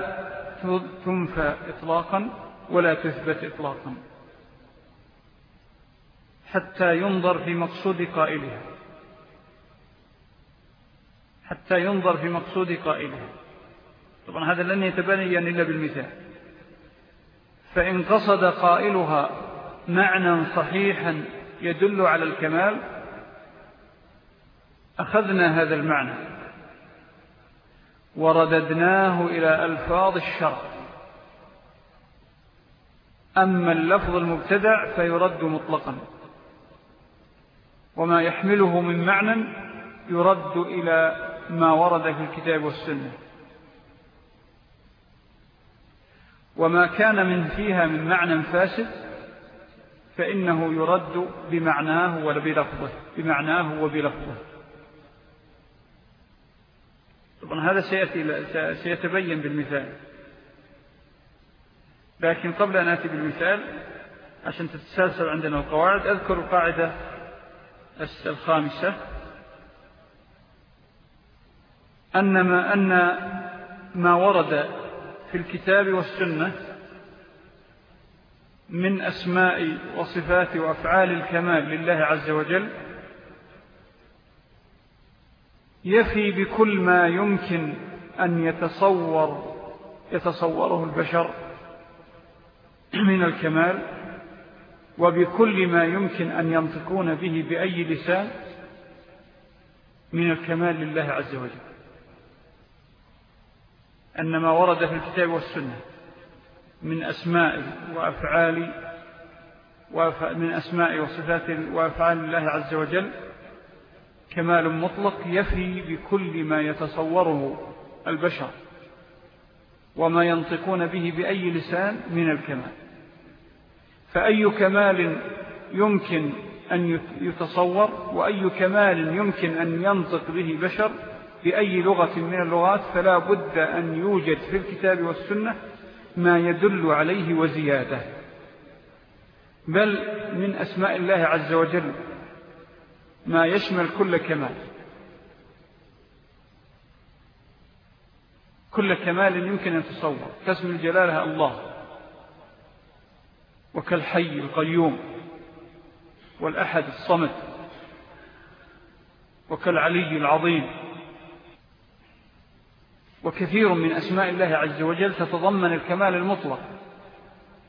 تنفى إطلاقا ولا تثبت إطلاقا. حتى ينظر في مقصود قائلها. حتى ينظر في مقصود قائلها. طبعا هذا لن يتبين إلا بالمثال. فإن قصد قائلها معنى صحيحا يدل على الكمال أخذنا هذا المعنى. ورددناه إلى ألفاظ الشرع. أما اللفظ المبتدع فيرد مطلقا. وما يحمله من معنى يرد إلى ما ورد في الكتاب والسنة. وما كان من فيها من معنى فاسد فإنه يرد بمعناه وبلفظه بمعناه وبلفظه. طبعا هذا سيأتي سيتبين بالمثال. لكن قبل أن أتي بالمثال عشان تتسلسل عندنا القواعد أذكر القاعدة الخامسة. أن ما, أن ما ورد في الكتاب والسنة من أسماء وصفات وأفعال الكمال لله عز وجل يفي بكل ما يمكن أن يتصور يتصوره البشر من الكمال. وبكل ما يمكن أن ينطقون به بأي لسان من الكمال لله عز وجل. أن ما ورد في الكتاب والسنة من أسماء وأفعال من أسماء وصفات وأفعال الله عز وجل كمال مطلق يفي بكل ما يتصوره البشر وما ينطقون به بأي لسان من الكمال. فأي كمال يمكن أن يتصور وأي كمال يمكن أن ينطق به بشر بأي لغة من اللغات فلا بد أن يوجد في الكتاب والسنة ما يدل عليه وزيادة. بل من أسماء الله عز وجل ما يشمل كل كمال. كل كمال يمكن أن تصور كاسم الجلالة الله. وكالحي القيوم والأحد الصمت وكالعلي العظيم. وكثير من أسماء الله عز وجل تتضمن الكمال المطلق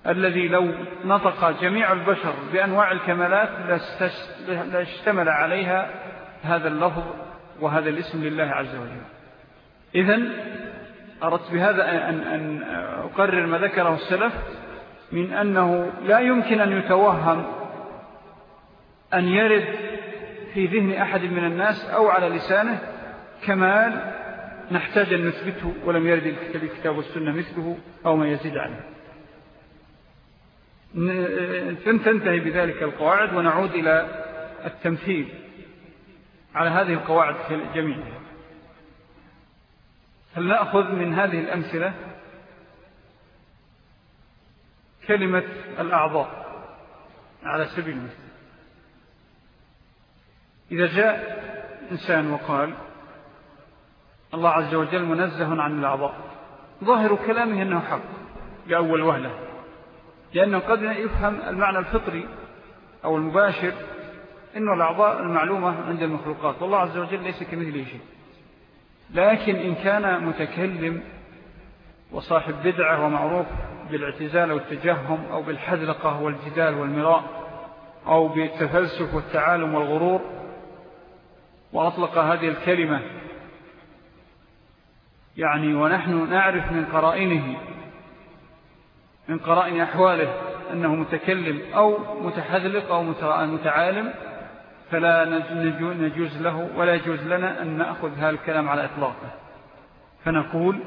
الذي لو نطق جميع البشر بأنواع الكمالات لاشتمل عليها هذا اللفظ وهذا الاسم لله عز وجل. إذن أردت بهذا أن, أن أقرر ما ذكره السلف من أنه لا يمكن أن يتوهم أن يرد في ذهن أحد من الناس أو على لسانه كمال نحتاج أن نثبته ولم يرد الكتاب والسنة مثله أو ما يزيد عنه. تنتهي بذلك القواعد ونعود إلى التمثيل على هذه القواعد جميعها هل نأخذ من هذه الأمثلة كلمة الأعضاء على سبيل المثل إذا جاء إنسان وقال الله عز وجل منزه عن الأعضاء ظاهر كلامه أنه حق لأول وهلة لأنه قد يفهم المعنى الفطري أو المباشر إنه الأعضاء المعلومة عند المخلوقات والله عز وجل ليس كمثله شيء. لكن إن كان متكلم وصاحب بدعة ومعروف بالاعتزال والتجهم أو بالحذلقة والجدال والمراء أو بالتفلسف والتعالم والغرور. وأطلق هذه الكلمة. يعني ونحن نعرف من قرائنه من قرائن أحواله أنه متكلم أو متحذلق أو متعالم فلا نجوز له ولا يجوز لنا أن نأخذ هذا الكلام على إطلاقه. فنقول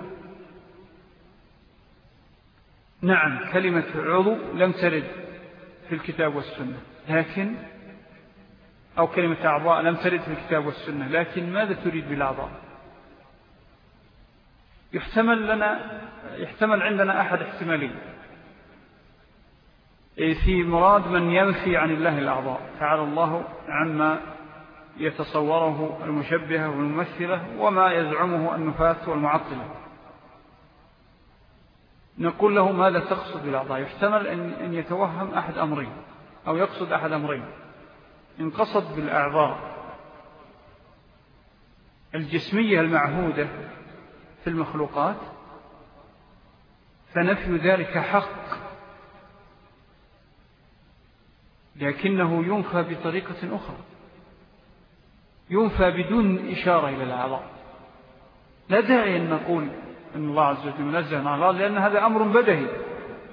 نعم كلمة عضو لم ترد في الكتاب والسنة لكن أو كلمة أعضاء لم ترد في الكتاب والسنة لكن ماذا تريد بالأعضاء؟ يحتمل لنا يحتمل عندنا أحد احتمالين. في مراد من ينفي عن الله الأعضاء تعالى الله عما يتصوره المشبهة والممثلة وما يزعمه النفاة والمعطلة. نقول له ماذا تقصد بالأعضاء يحتمل أن يتوهم أحد أمرين أو يقصد أحد أمرين. إن قصد بالأعضاء الجسمية المعهودة في المخلوقات فنفي ذلك حق. لكنه ينفى بطريقة أخرى. ينفى بدون إشارة إلى الأعضاء لا داعي أن نقول أن الله عز وجل منزه عن الله لأن هذا أمر بدهي.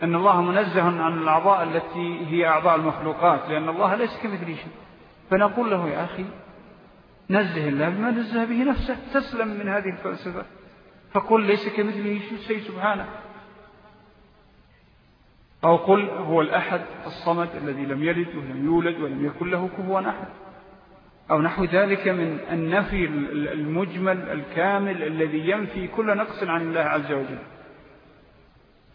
أن الله منزه عن الأعضاء التي هي أعضاء المخلوقات لأن الله ليس كمثل شيء. فنقول له يا أخي نزه الله بما نزه به نفسه تسلم من هذه الفلسفة. فقل ليس كمثله شيء سبحانه. أو قل هو الأحد الصمد الذي لم يلد ولم يولد ولم يكن له كهوا أحد. أو نحو ذلك من النفي المجمل الكامل الذي ينفي كل نقص عن الله عز وجل.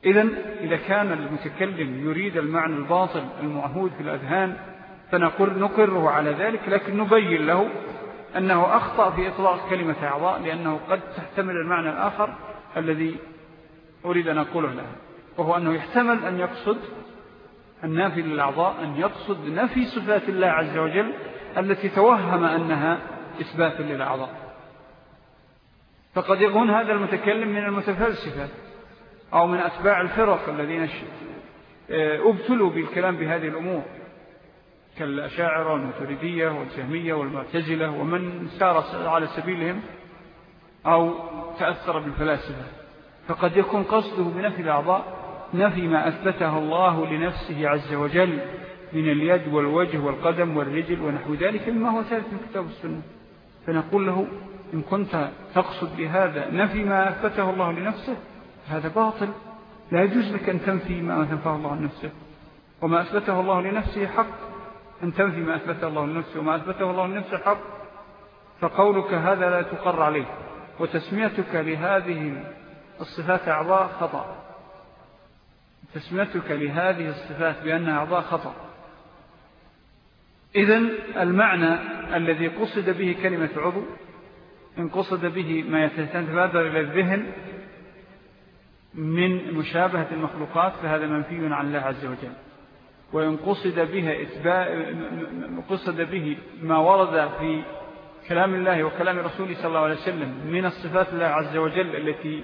إذن إذا كان المتكلم يريد المعنى الباطل المعهود في الأذهان فنقول نقره على ذلك لكن نبين له أنه أخطأ في إطلاق كلمة أعضاء لأنه قد تحتمل المعنى الآخر الذي أريد أن أقوله له وهو أنه يحتمل أن يقصد النافي للأعضاء أن يقصد نفي صفات الله عز وجل التي توهم أنها إثبات للأعضاء. فقد يكون هذا المتكلم من المتفلسفة أو من أتباع الفرق الذين أبتلوا بالكلام بهذه الأمور كالأشاعرة والمتردية والجهمية والمعتزلة ومن سار على سبيلهم أو تأثر بالفلاسفة. فقد يكون قصده بنفي الأعضاء نفي ما أثبته الله لنفسه عز وجل. من اليد والوجه والقدم والرجل ونحو ذلك مما هو ثالث من كتاب السنة. فنقول له إن كنت تقصد بهذا نفي ما أثبته الله لنفسه هذا باطل. لا يجوز لك أن تنفي ما أثبته الله لنفسه. وما أثبته الله لنفسه حق. أن تنفي ما أثبته الله لنفسه. وما أثبته الله لنفسه حق. فقولك هذا لا تقر عليه. وتسميتك لهذه الصفات أعضاء خطأ. تسميتك لهذه الصفات بأنها أعضاء خطأ. إذن المعنى الذي قصد به كلمة عضو إن قصد به ما يتبادر إلى الذهن من مشابهة المخلوقات فهذا منفي عن الله عز وجل. وإن قصد, بها قصد به ما ورد في كلام الله وكلام رسوله صلى الله عليه وسلم من الصفات الله عز وجل التي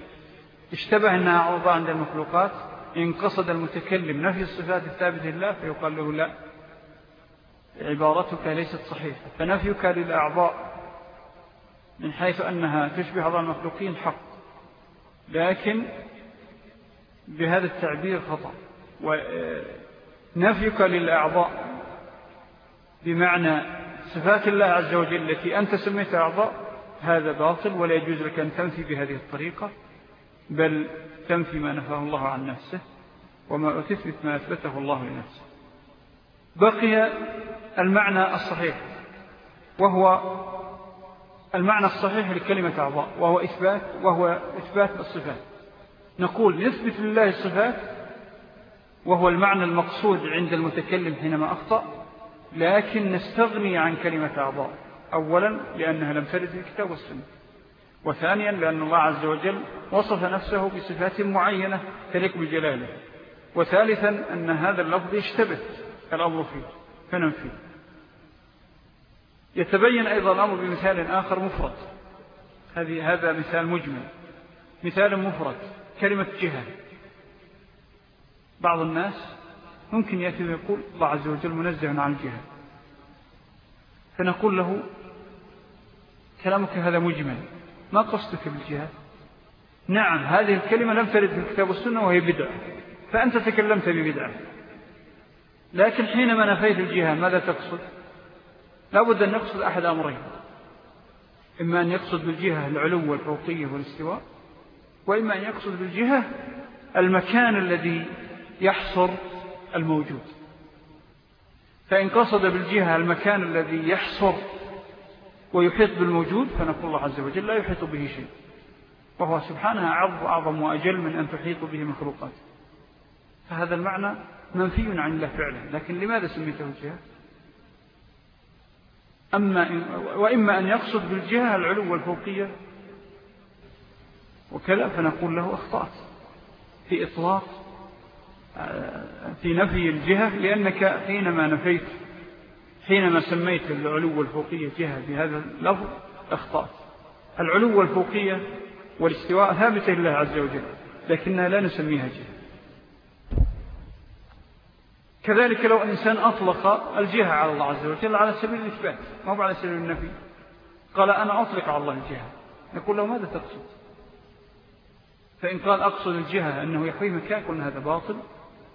اشتبه أنها عوضة عند المخلوقات إن قصد المتكلم نفي الصفات الثابتة لله فيقال له لا. عبارتك ليست صحيحة فنفيك للأعضاء من حيث أنها تشبه أعضاء المخلوقين حق. لكن بهذا التعبير خطأ. ونفيك للأعضاء بمعنى صفات الله عز وجل التي أنت سميت أعضاء هذا باطل ولا يجوز لك أن تنفي بهذه الطريقة بل تنفي ما نفاه الله عن نفسه وما تثبت ما أثبته الله لنفسه. بقي المعنى الصحيح وهو المعنى الصحيح لكلمة أعضاء وهو إثبات وهو إثبات الصفات. نقول نثبت لله الصفات وهو المعنى المقصود عند المتكلم حينما أخطأ لكن نستغني عن كلمة أعضاء. أولا لأنها لم ترد في الكتاب والسنة. وثانيا لأن الله عز وجل وصف نفسه بصفات معينة تلك بجلاله. وثالثا أن هذا اللفظ يشتبه. الأمر فيه فننفيه يتبين أيضا الأمر بمثال آخر مفرد. هذه هذا مثال مجمل. مثال مفرد كلمة جهة. بعض الناس ممكن يأتي ويقول الله عز وجل منزه عن الجهة. فنقول له كلامك هذا مجمل. ما قصدك بالجهة؟ نعم هذه الكلمة لم ترد في الكتاب والسنة وهي بدعة. فأنت تكلمت ببدعة. لكن حينما نفيت الجهة ماذا تقصد؟ لا بد أن نقصد أحد أمرين. إما أن يقصد بالجهة العلو والفوقية والاستواء وإما أن يقصد بالجهة المكان الذي يحصر الموجود. فإن قصد بالجهة المكان الذي يحصر ويحيط بالموجود فنقول الله عز وجل لا يحيط به شيء. وهو سبحانه أعظم وأجل من أن تحيط به مخلوقات. فهذا المعنى منفي عن الله فعلا. لكن لماذا سميته الجهة أما إن وإما أن يقصد بالجهة العلو والفوقية. وكذا فنقول له أخطأت. في إطلاق في نفي الجهة لأنك حينما نفيت حينما سميت العلو والفوقية جهة بهذا اللفظ أخطأت. العلو والفوقية والاستواء ثابتة لله عز وجل لكنها لا نسميها جهة كذلك لو إنسان أطلق الجهة على الله عز وجل على سبيل الإثبات ما على سبيل النفي؟ قال أنا أطلق على الله الجهة. نقول له ماذا تقصد؟ فإن قال أقصد الجهة أنه يحوي مكان قلنا هذا باطل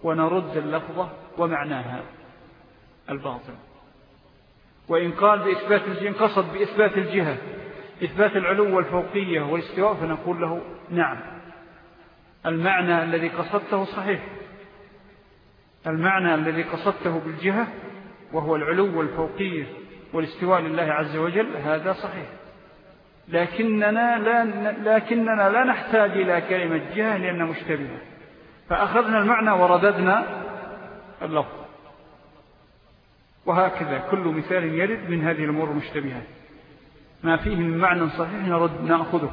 ونرد اللفظة ومعناها الباطل. وإن قال بإثبات الجهة قصد بإثبات الجهة إثبات العلو والفوقية والاستواء فنقول له نعم. المعنى الذي قصدته صحيح. المعنى الذي قصدته بالجهة وهو العلو والفوقية والاستواء لله عز وجل هذا صحيح. لكننا لا, لكننا لا نحتاج إلى كلمة جهة لأنها مشتبهة. فأخذنا المعنى ورددنا اللفظ. وهكذا كل مثال يرد من هذه الأمور المشتبهة. ما فيه من معنى صحيح نرد نأخذه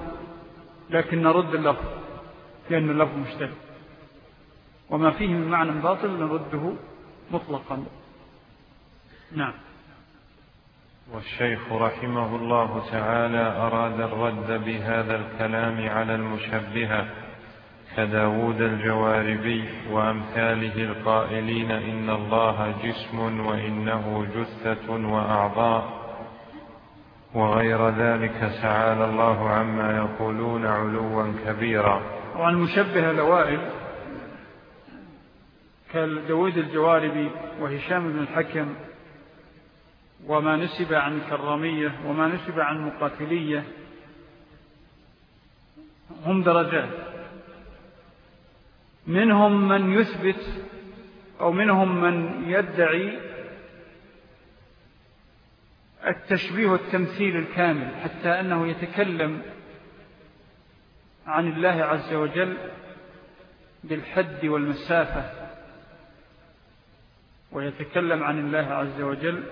لكن نرد اللفظ لأن اللفظ مشتبه. وما فيه من معنى باطل نرده مطلقا. نعم. والشيخ رحمه الله تعالى أراد الرد بهذا الكلام على المشبهة كداود الجواربي وأمثاله القائلين إن الله جسم وإنه جثة وأعضاء وغير ذلك تعالى الله عما يقولون علوا كبيرا. وعن مشبه الأوائل كالدويد الجواربي وهشام بن الحكم وما نسب عن الكرامية وما نسب عن المقاتلية هم درجات. منهم من يثبت أو منهم من يدعي التشبيه والتمثيل الكامل حتى أنه يتكلم عن الله عز وجل بالحد والمسافة. ويتكلم عن الله عز وجل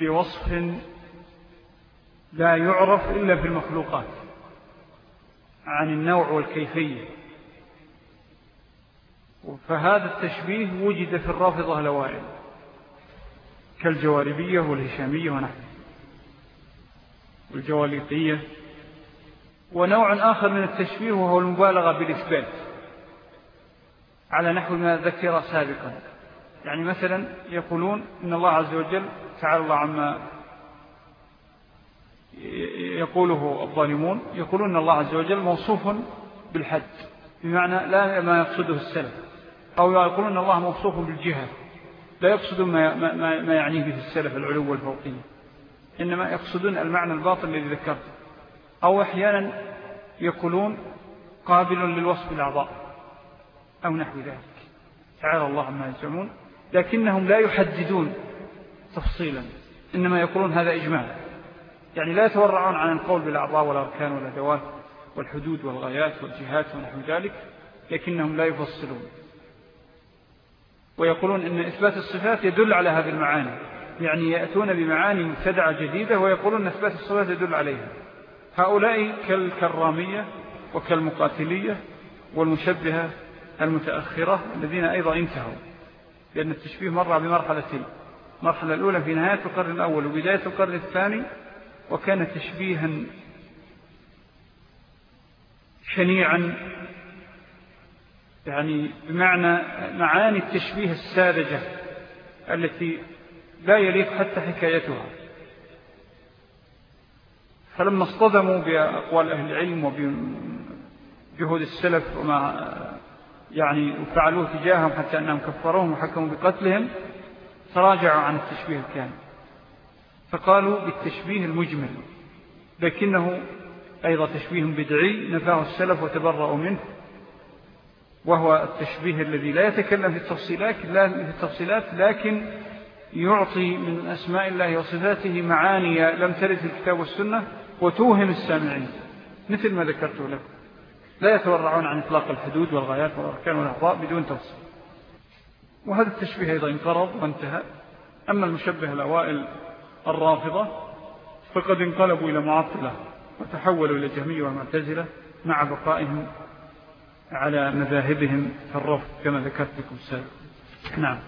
بوصف لا يعرف إلا في المخلوقات عن النوع والكيفية. فهذا التشبيه وجد في الرافضة الأوائل كالجواربية والهشامية ونحن والجواليقية ونوع آخر من التشبيه وهو المبالغة بالإثبات. على نحو ما ذكر سابقا. يعني مثلا يقولون إن الله عز وجل تعالى الله عما يقوله الظالمون يقولون أن الله عز وجل موصوف بالحد بمعنى لا ما يقصده السلف. أو يقولون أن الله موصوف بالجهة لا يقصدون ما, ما, ما يعنيه به السلف العلو والفوقية. إنما يقصدون المعنى الباطل الذي ذكرته. أو أحيانا يقولون قابل للوصف الأعضاء. أو نحو ذلك. تعالى الله عما يزعمون لكنهم لا يحددون تفصيلا إنما يقولون هذا إجمال يعني لا يتورعون عن القول بالأعضاء والأركان والأدوات والحدود والغايات والجهات ونحو ذلك لكنهم لا يفصلون. ويقولون إن إثبات الصفات يدل على هذه المعاني. يعني يأتون بمعاني مبتدعة جديدة ويقولون أن إثبات الصفات يدل عليها. هؤلاء كالكرامية وكالمقاتلية والمشبهة المتأخرة الذين أيضا انتهوا لأن التشبيه مر بمرحلتين المرحلة الأولى في نهاية القرن الأول وبداية القرن الثاني وكان تشبيها شنيعا يعني بمعنى معاني التشبيه الساذجة التي لا يليق حتى حكايتها. فلما اصطدموا بأقوال أهل العلم وبجهود السلف وما يعني فعلوه تجاههم حتى أنهم كفروهم وحكموا بقتلهم تراجعوا عن التشبيه الكامل. فقالوا بالتشبيه المجمل لكنه أيضا تشبيه بدعي نفاه السلف وتبرأوا منه وهو التشبيه الذي لا يتكلم في التفصيلات, لا في التفصيلات لكن يعطي من أسماء الله وصفاته معاني لم ترد في الكتاب والسنة وتوهم السامعين مثل ما ذكرت لكم. لا يتورعون عن إطلاق الحدود والغايات والأركان والأعضاء بدون تفصيل وهذا التشبيه أيضا انقرض وانتهى. أما المشبه الأوائل الرافضة فقد انقلبوا إلى معطلة وتحولوا إلى جهمية ومعتزلة مع بقائهم على مذاهبهم في الرفض كما ذكرت لكم سابقا. نعم.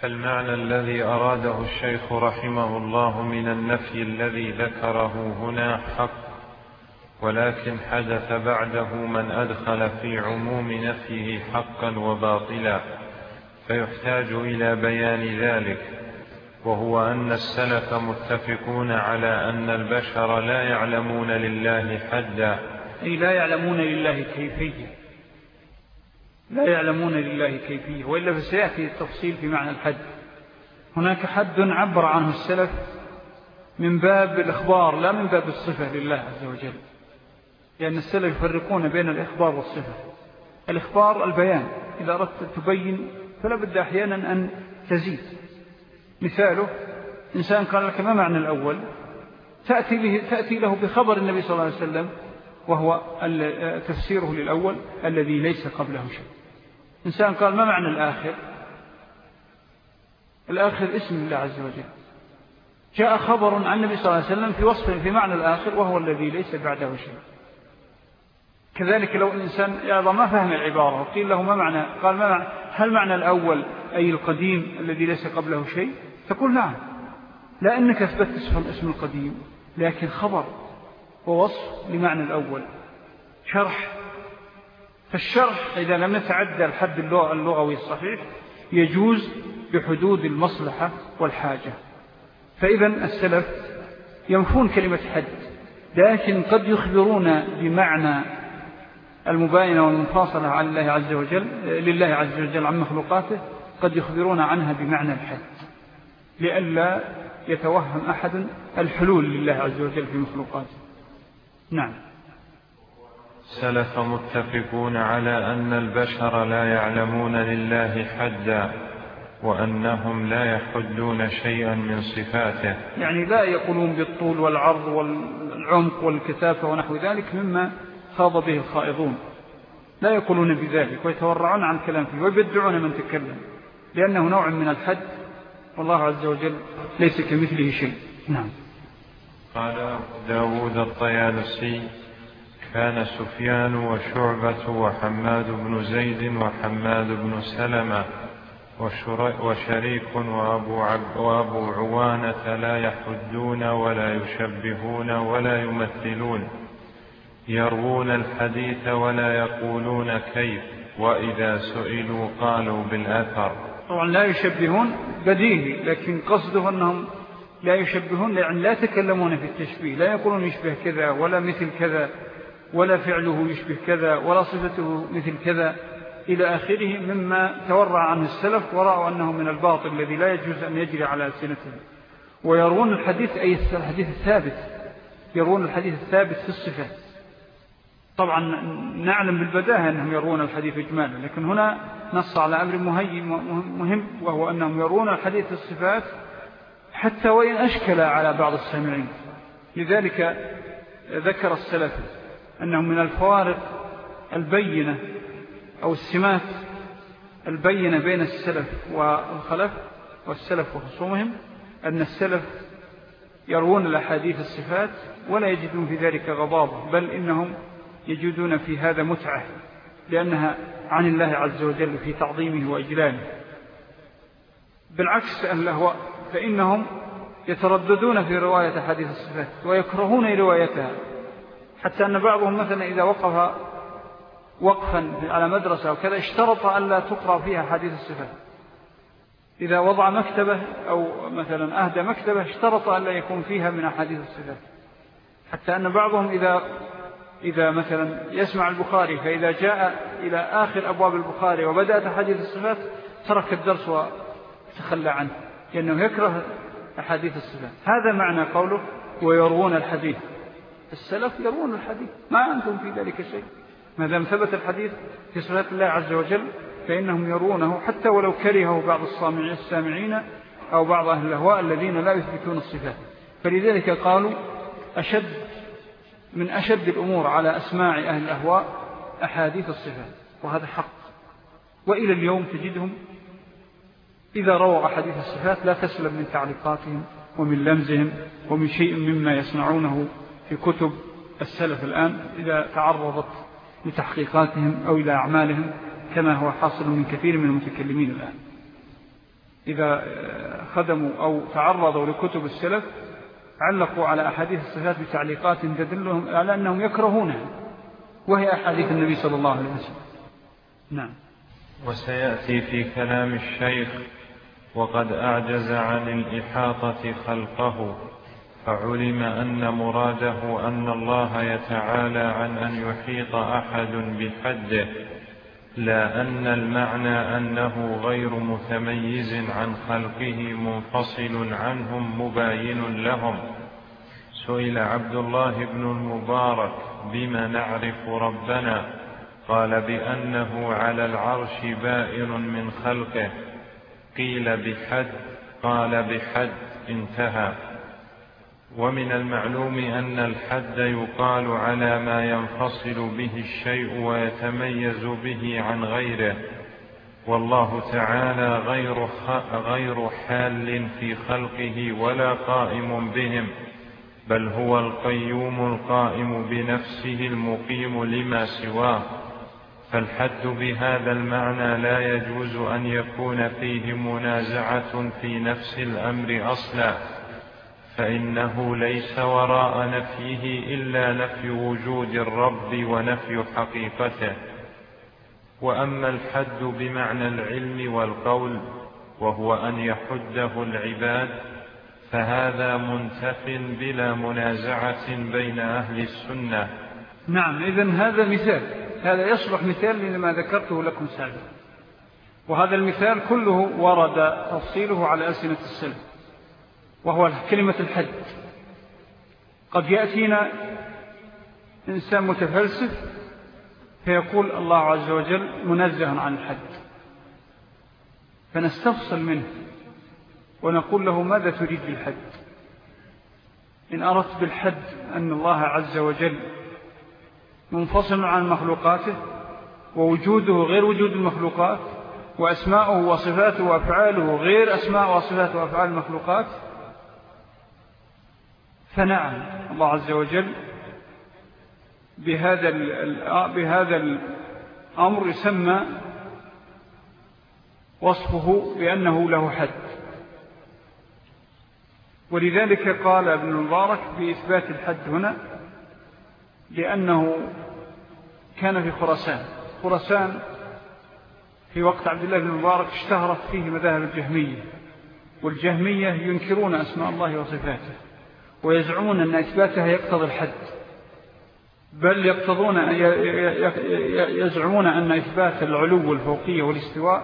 فالمعنى الذي أراده الشيخ رحمه الله من النفي الذي ذكره هنا حق ولكن حدث بعده من أدخل في عموم نفيه حقا وباطلا فيحتاج إلى بيان ذلك وهو أن السلف متفقون على أن البشر لا يعلمون لله حدا. أي لا يعلمون لله كيفية. لا يعلمون لله كيفية وإلا فسيأتي التفصيل في معنى الحد. هناك حد عبر عنه السلف من باب الإخبار لا من باب الصفة لله عز وجل. لأن السلف يفرقون بين الإخبار والصفة. الإخبار البيان. إذا أردت تبين فلا بد أحيانا أن تزيد. مثاله إنسان قال لك ما معنى الأول تأتي, به تأتي له بخبر النبي صلى الله عليه وسلم وهو تفسيره للأول الذي ليس قبله شيء. إنسان قال ما معنى الآخر؟ الآخر اسم الله عز وجل. جاء خبر عن النبي صلى الله عليه وسلم في وصف في معنى الآخر وهو الذي ليس بعده شيء. كذلك لو أيضا ما فهم العبارة وقيل له ما معنى؟ قال ما معنى؟ هل معنى الأول أي القديم الذي ليس قبله شيء؟ تقول نعم. لا أنك أثبت اسم القديم لكن خبر ووصف لمعنى الأول. شرح. فالشرح إذا لم يتعدى الحد اللغوي الصحيح يجوز بحدود المصلحة والحاجة. فإذا السلف ينفون كلمة حد لكن قد يخبرون بمعنى المباينة والمفاصلة على الله عز وجل لله عز وجل عن مخلوقاته قد يخبرون عنها بمعنى الحد. لئلا يتوهم أحد الحلول لله عز وجل في مخلوقاته. نعم. سلف متفقون على أن البشر لا يعلمون لله حدا وأنهم لا يحدون شيئا من صفاته. يعني لا يقولون بالطول والعرض والعمق والكثافة ونحو ذلك مما خاض به الخائضون. لا يقولون بذلك ويتورعون عن الكلام فيه ويبدعون من تكلم لأنه نوع من الحد. والله عز وجل ليس كمثله شيء. نعم. قال داود الطيالسي كان سفيان وشعبة وحماد بن زيد وحماد بن سلمة وشريك وأبو, عب وأبو عوانة لا يحدون ولا يشبهون ولا يمثلون. يروون الحديث ولا يقولون كيف وإذا سئلوا قالوا بالأثر. طبعا لا يشبهون بديهي لكن قصده أنهم لا يشبهون يعني لا يتكلمون في التشبيه لا يقولون يشبه كذا ولا مثل كذا ولا فعله يشبه كذا ولا صفته مثل كذا. إلى آخره مما تورع عنه السلف ورأوا أنه من الباطل الذي لا يجوز أن يجري على ألسنتهم ويرون الحديث أي الحديث الثابت يرون الحديث الثابت في الصفات طبعا نعلم بالبداهة أنهم يرون الحديث إجمالا لكن هنا نص على أمر مهم وهو أنهم يرون الحديث الصفات حتى وإن أشكل على بعض السامعين. لذلك ذكر السلف أنهم من الفوارق البينة أو السمات البينة بين السلف والخلف والسلف وخصومهم أن السلف يرون الأحاديث الصفات ولا يجدون في ذلك غضابة بل إنهم يجدون في هذا متعة لأنها عن الله عز وجل في تعظيمه وإجلاله. بالعكس الأهواء فإنهم يترددون في رواية حديث الصفات ويكرهون روايتها. حتى أن بعضهم مثلا إذا وقف وقفا على مدرسة وكذا اشترط أن لا تقرأ فيها حديث الصفات. إذا وضع مكتبة أو مثلا أهدى مكتبة اشترط أن لا يكون فيها من أحاديث الصفات. حتى أن بعضهم إذا إذا مثلا يسمع البخاري فإذا جاء إلى آخر أبواب البخاري وبدأت حديث الصفات ترك الدرس وتخلى عنه لأنه يكره أحاديث الصفات. هذا معنى قوله ويروون الحديث. السلف يروون الحديث ما أنتم في ذلك شيء. ما دام ثبت الحديث في صفات الله عز وجل فإنهم يرونه حتى ولو كرهه بعض السامعين أو بعض أهل الأهواء الذين لا يثبتون الصفات. فلذلك قالوا أشد من أشد الأمور على أسماع أهل الأهواء أحاديث الصفات وهذا حق. وإلى اليوم تجدهم إذا رووا أحاديث الصفات لا تسلم من تعليقاتهم ومن لمزهم ومن شيء مما يصنعونه في كتب السلف الآن إذا تعرضت لتحقيقاتهم أو إلى أعمالهم كما هو حاصل من كثير من المتكلمين الآن. إذا خدموا أو تعرضوا لكتب السلف علقوا على أحاديث الصفات بتعليقات تدلهم على أنهم يكرهونها. وهي أحاديث النبي صلى الله عليه وسلم. نعم. وسيأتي في كلام الشيخ وقد أعجز عن الإحاطة خلقه فعلم أن مراده أن الله يتعالى عن أن يحيط أحد بحده. لا أن المعنى أنه غير متميز عن خلقه منفصل عنهم مباين لهم. سئل عبد الله بن المبارك بما نعرف ربنا؟ قال بأنه على العرش بائن من خلقه. قيل بحد. قال بحد. انتهى. ومن المعلوم أن الحد يقال على ما ينفصل به الشيء ويتميز به عن غيره والله تعالى غير, غير حال في خلقه ولا قائم بهم بل هو القيوم القائم بنفسه المقيم لما سواه. فالحد بهذا المعنى لا يجوز أن يكون فيه منازعة في نفس الأمر أصلا. فإنه ليس وراء نفيه إلا نفي وجود الرب ونفي حقيقته. وأما الحد بمعنى العلم والقول وهو أن يحده العباد فهذا منتف بلا منازعة بين أهل السنة. نعم إذن هذا مثال. هذا يصلح مثال لما ذكرته لكم سابقا. وهذا المثال كله ورد تفصيله على ألسنة السلم وهو كلمة الحد. قد يأتينا إنسان متفلسف فيقول الله عز وجل منزه عن الحد. فنستفصل منه ونقول له ماذا تريد بالحد؟ إن أردت بالحد أن الله عز وجل منفصل عن مخلوقاته ووجوده غير وجود المخلوقات وأسماؤه وصفاته وأفعاله غير أسماء وصفات وأفعال المخلوقات فنعم. الله عز وجل بهذا بهذا الأمر يسمى وصفه بأنه له حد. ولذلك قال ابن المبارك بإثبات الحد هنا لأنه كان في خرسان خرسان في وقت عبد الله بن المبارك اشتهرت فيه مذاهب الجهمية والجهمية ينكرون أسماء الله وصفاته. ويزعمون أن إثباتها يقتضي الحد. بل يقتضون يزعمون أن إثبات العلو والفوقية والاستواء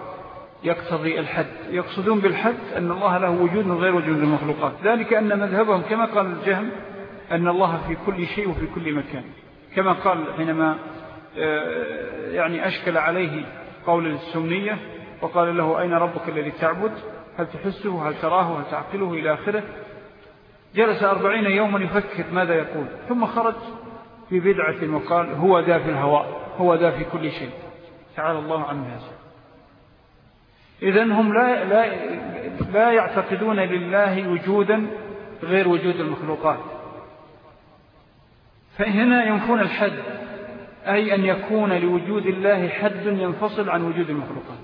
يقتضي الحد. يقصدون بالحد أن الله له وجود غير وجود المخلوقات. ذلك أن مذهبهم كما قال الجهم أن الله في كل شيء وفي كل مكان. كما قال حينما آه، يعني أشكل عليه قول السمنية وقال له أين ربك الذي تعبد؟ هل تحسه؟ هل تراه؟ هل تعقله؟ إلى آخره. جلس أربعين يوما يفكر ماذا يقول ثم خرج في بدعة وقال هو ذا في الهواء هو ذا في كل شيء. تعالى الله عن هذا إذن هم لا, لا, لا يعتقدون لله وجودا غير وجود المخلوقات. فهنا ينفون الحد أي أن يكون لوجود الله حد ينفصل عن وجود المخلوقات.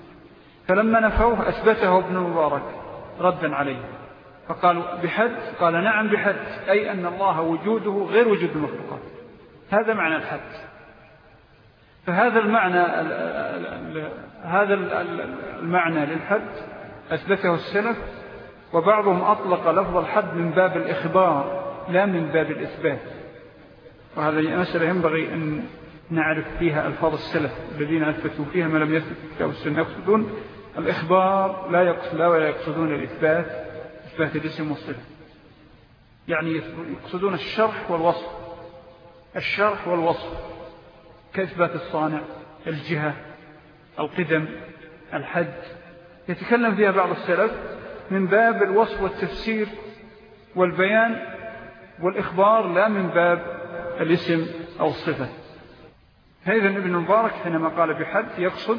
فلما نفوه أثبته ابن مبارك ردا عليه. فقالوا بحد قال نعم بحد أي أن الله وجوده غير وجود المخلوقات. هذا معنى الحد. فهذا المعنى هذا المعنى للحد أثبته السلف وبعضهم أطلق لفظ الحد من باب الإخبار لا من باب الإثبات. وهذا مسألة ينبغي أن نعرف فيها ألفاظ السلف الذين أثبتوا فيها ما لم يثبت كتاب السنة يقصدون. الإخبار لا يقصد لا ولا يقصدون الإثبات. إثبات الاسم والصفة يعني يقصدون الشرح والوصف. الشرح والوصف. كإثبات الصانع الجهة القدم الحد. يتكلم فيها بعض السلف من باب الوصف والتفسير والبيان والإخبار لا من باب الاسم أو الصفة. فإذا ابن المبارك حينما قال بحد يقصد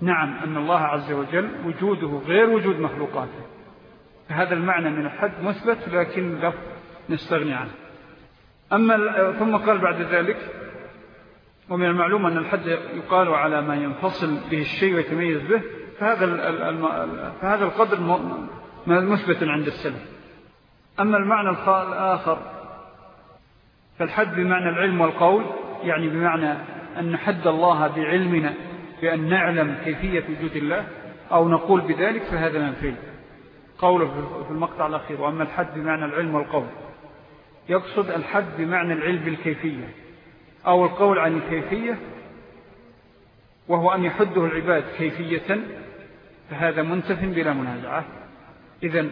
نعم أن الله عز وجل وجوده غير وجود مخلوقاته. هذا المعنى من الحد مثبت لكن لا نستغني عنه. أما ثم قال بعد ذلك ومن المعلوم أن الحد يقال على ما ينفصل به الشيء ويتميز به فهذا, فهذا القدر مثبت عند السلف. أما المعنى الآخر فالحد بمعنى العلم والقول يعني بمعنى أن نحد الله بعلمنا بأن نعلم كيفية وجود الله أو نقول بذلك فهذا منفي قوله في المقطع الأخير وأما الحد بمعنى العلم والقول. يقصد الحد بمعنى العلم بالكيفية أو القول عن الكيفية وهو أن يحده العباد كيفية فهذا منتف بلا منازعة. إذن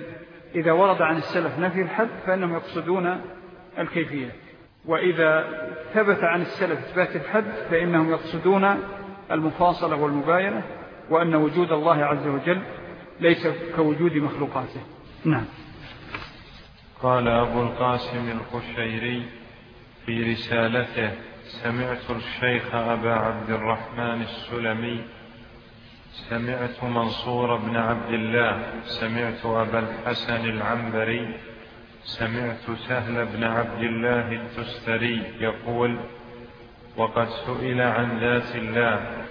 إذا ورد عن السلف نفي الحد فإنهم يقصدون الكيفية. وإذا ثبت عن السلف إثبات الحد فإنهم يقصدون المفاصلة والمباينة وأن وجود الله عز وجل ليس كوجود مخلوقاته. نعم. قال أبو القاسم القشيري في رسالته سمعت الشيخ أبا عبد الرحمن السلمي سمعت منصور بن عبد الله سمعت أبا الحسن العنبري سمعت سهل بن عبد الله التستري يقول وقد سئل عن ذات الله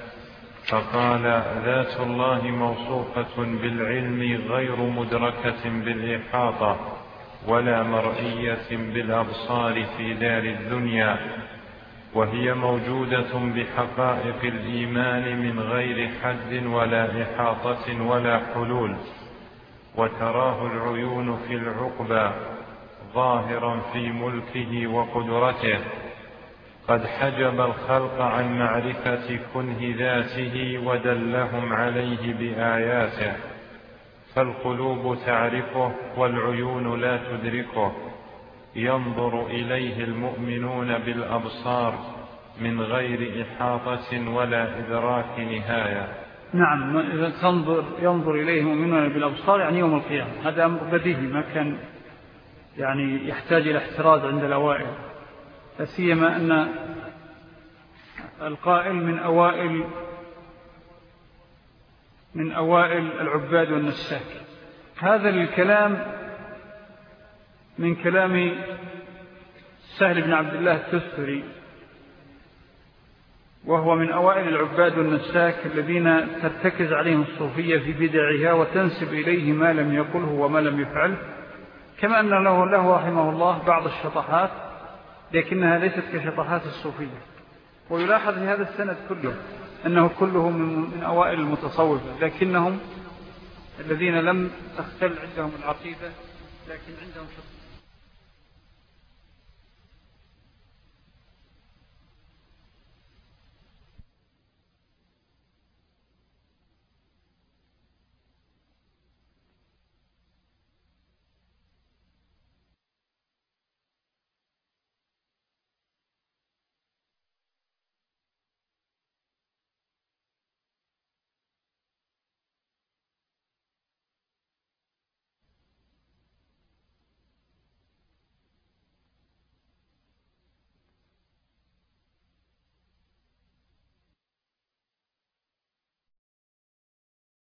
فقال ذات الله موصوفة بالعلم غير مدركة بالإحاطة ولا مرئية بالأبصار في دار الدنيا وهي موجودة بحقائق الإيمان من غير حد ولا إحاطة ولا حلول وتراه العيون في العقبى ظاهرا في ملكه وقدرته. قد حجب الخلق عن معرفة كنه ذاته ودلهم عليه بآياته فالقلوب تعرفه والعيون لا تدركه ينظر إليه المؤمنون بالأبصار من غير إحاطة ولا إدراك نهاية. نعم تنظر ينظر إليه المؤمنون بالأبصار يعني يوم القيامة هذا أمر بديهي ما كان يعني يحتاج إلى احتراز عند الأوائل. سيما أن القائل من أوائل من أوائل العباد والنساك. هذا الكلام من كلام سهل بن عبد الله التستري وهو من أوائل العباد والنساك الذين ترتكز عليهم الصوفية في بدعها وتنسب إليه ما لم يقله وما لم يفعله. كما أن له, له رحمه الله بعض الشطحات لكنها ليست كشطحات الصوفية. ويلاحظ في هذا السند كله أنه كله من أوائل المتصوفة لكنهم الذين لم تختل عندهم العقيدة لكن عندهم شطحات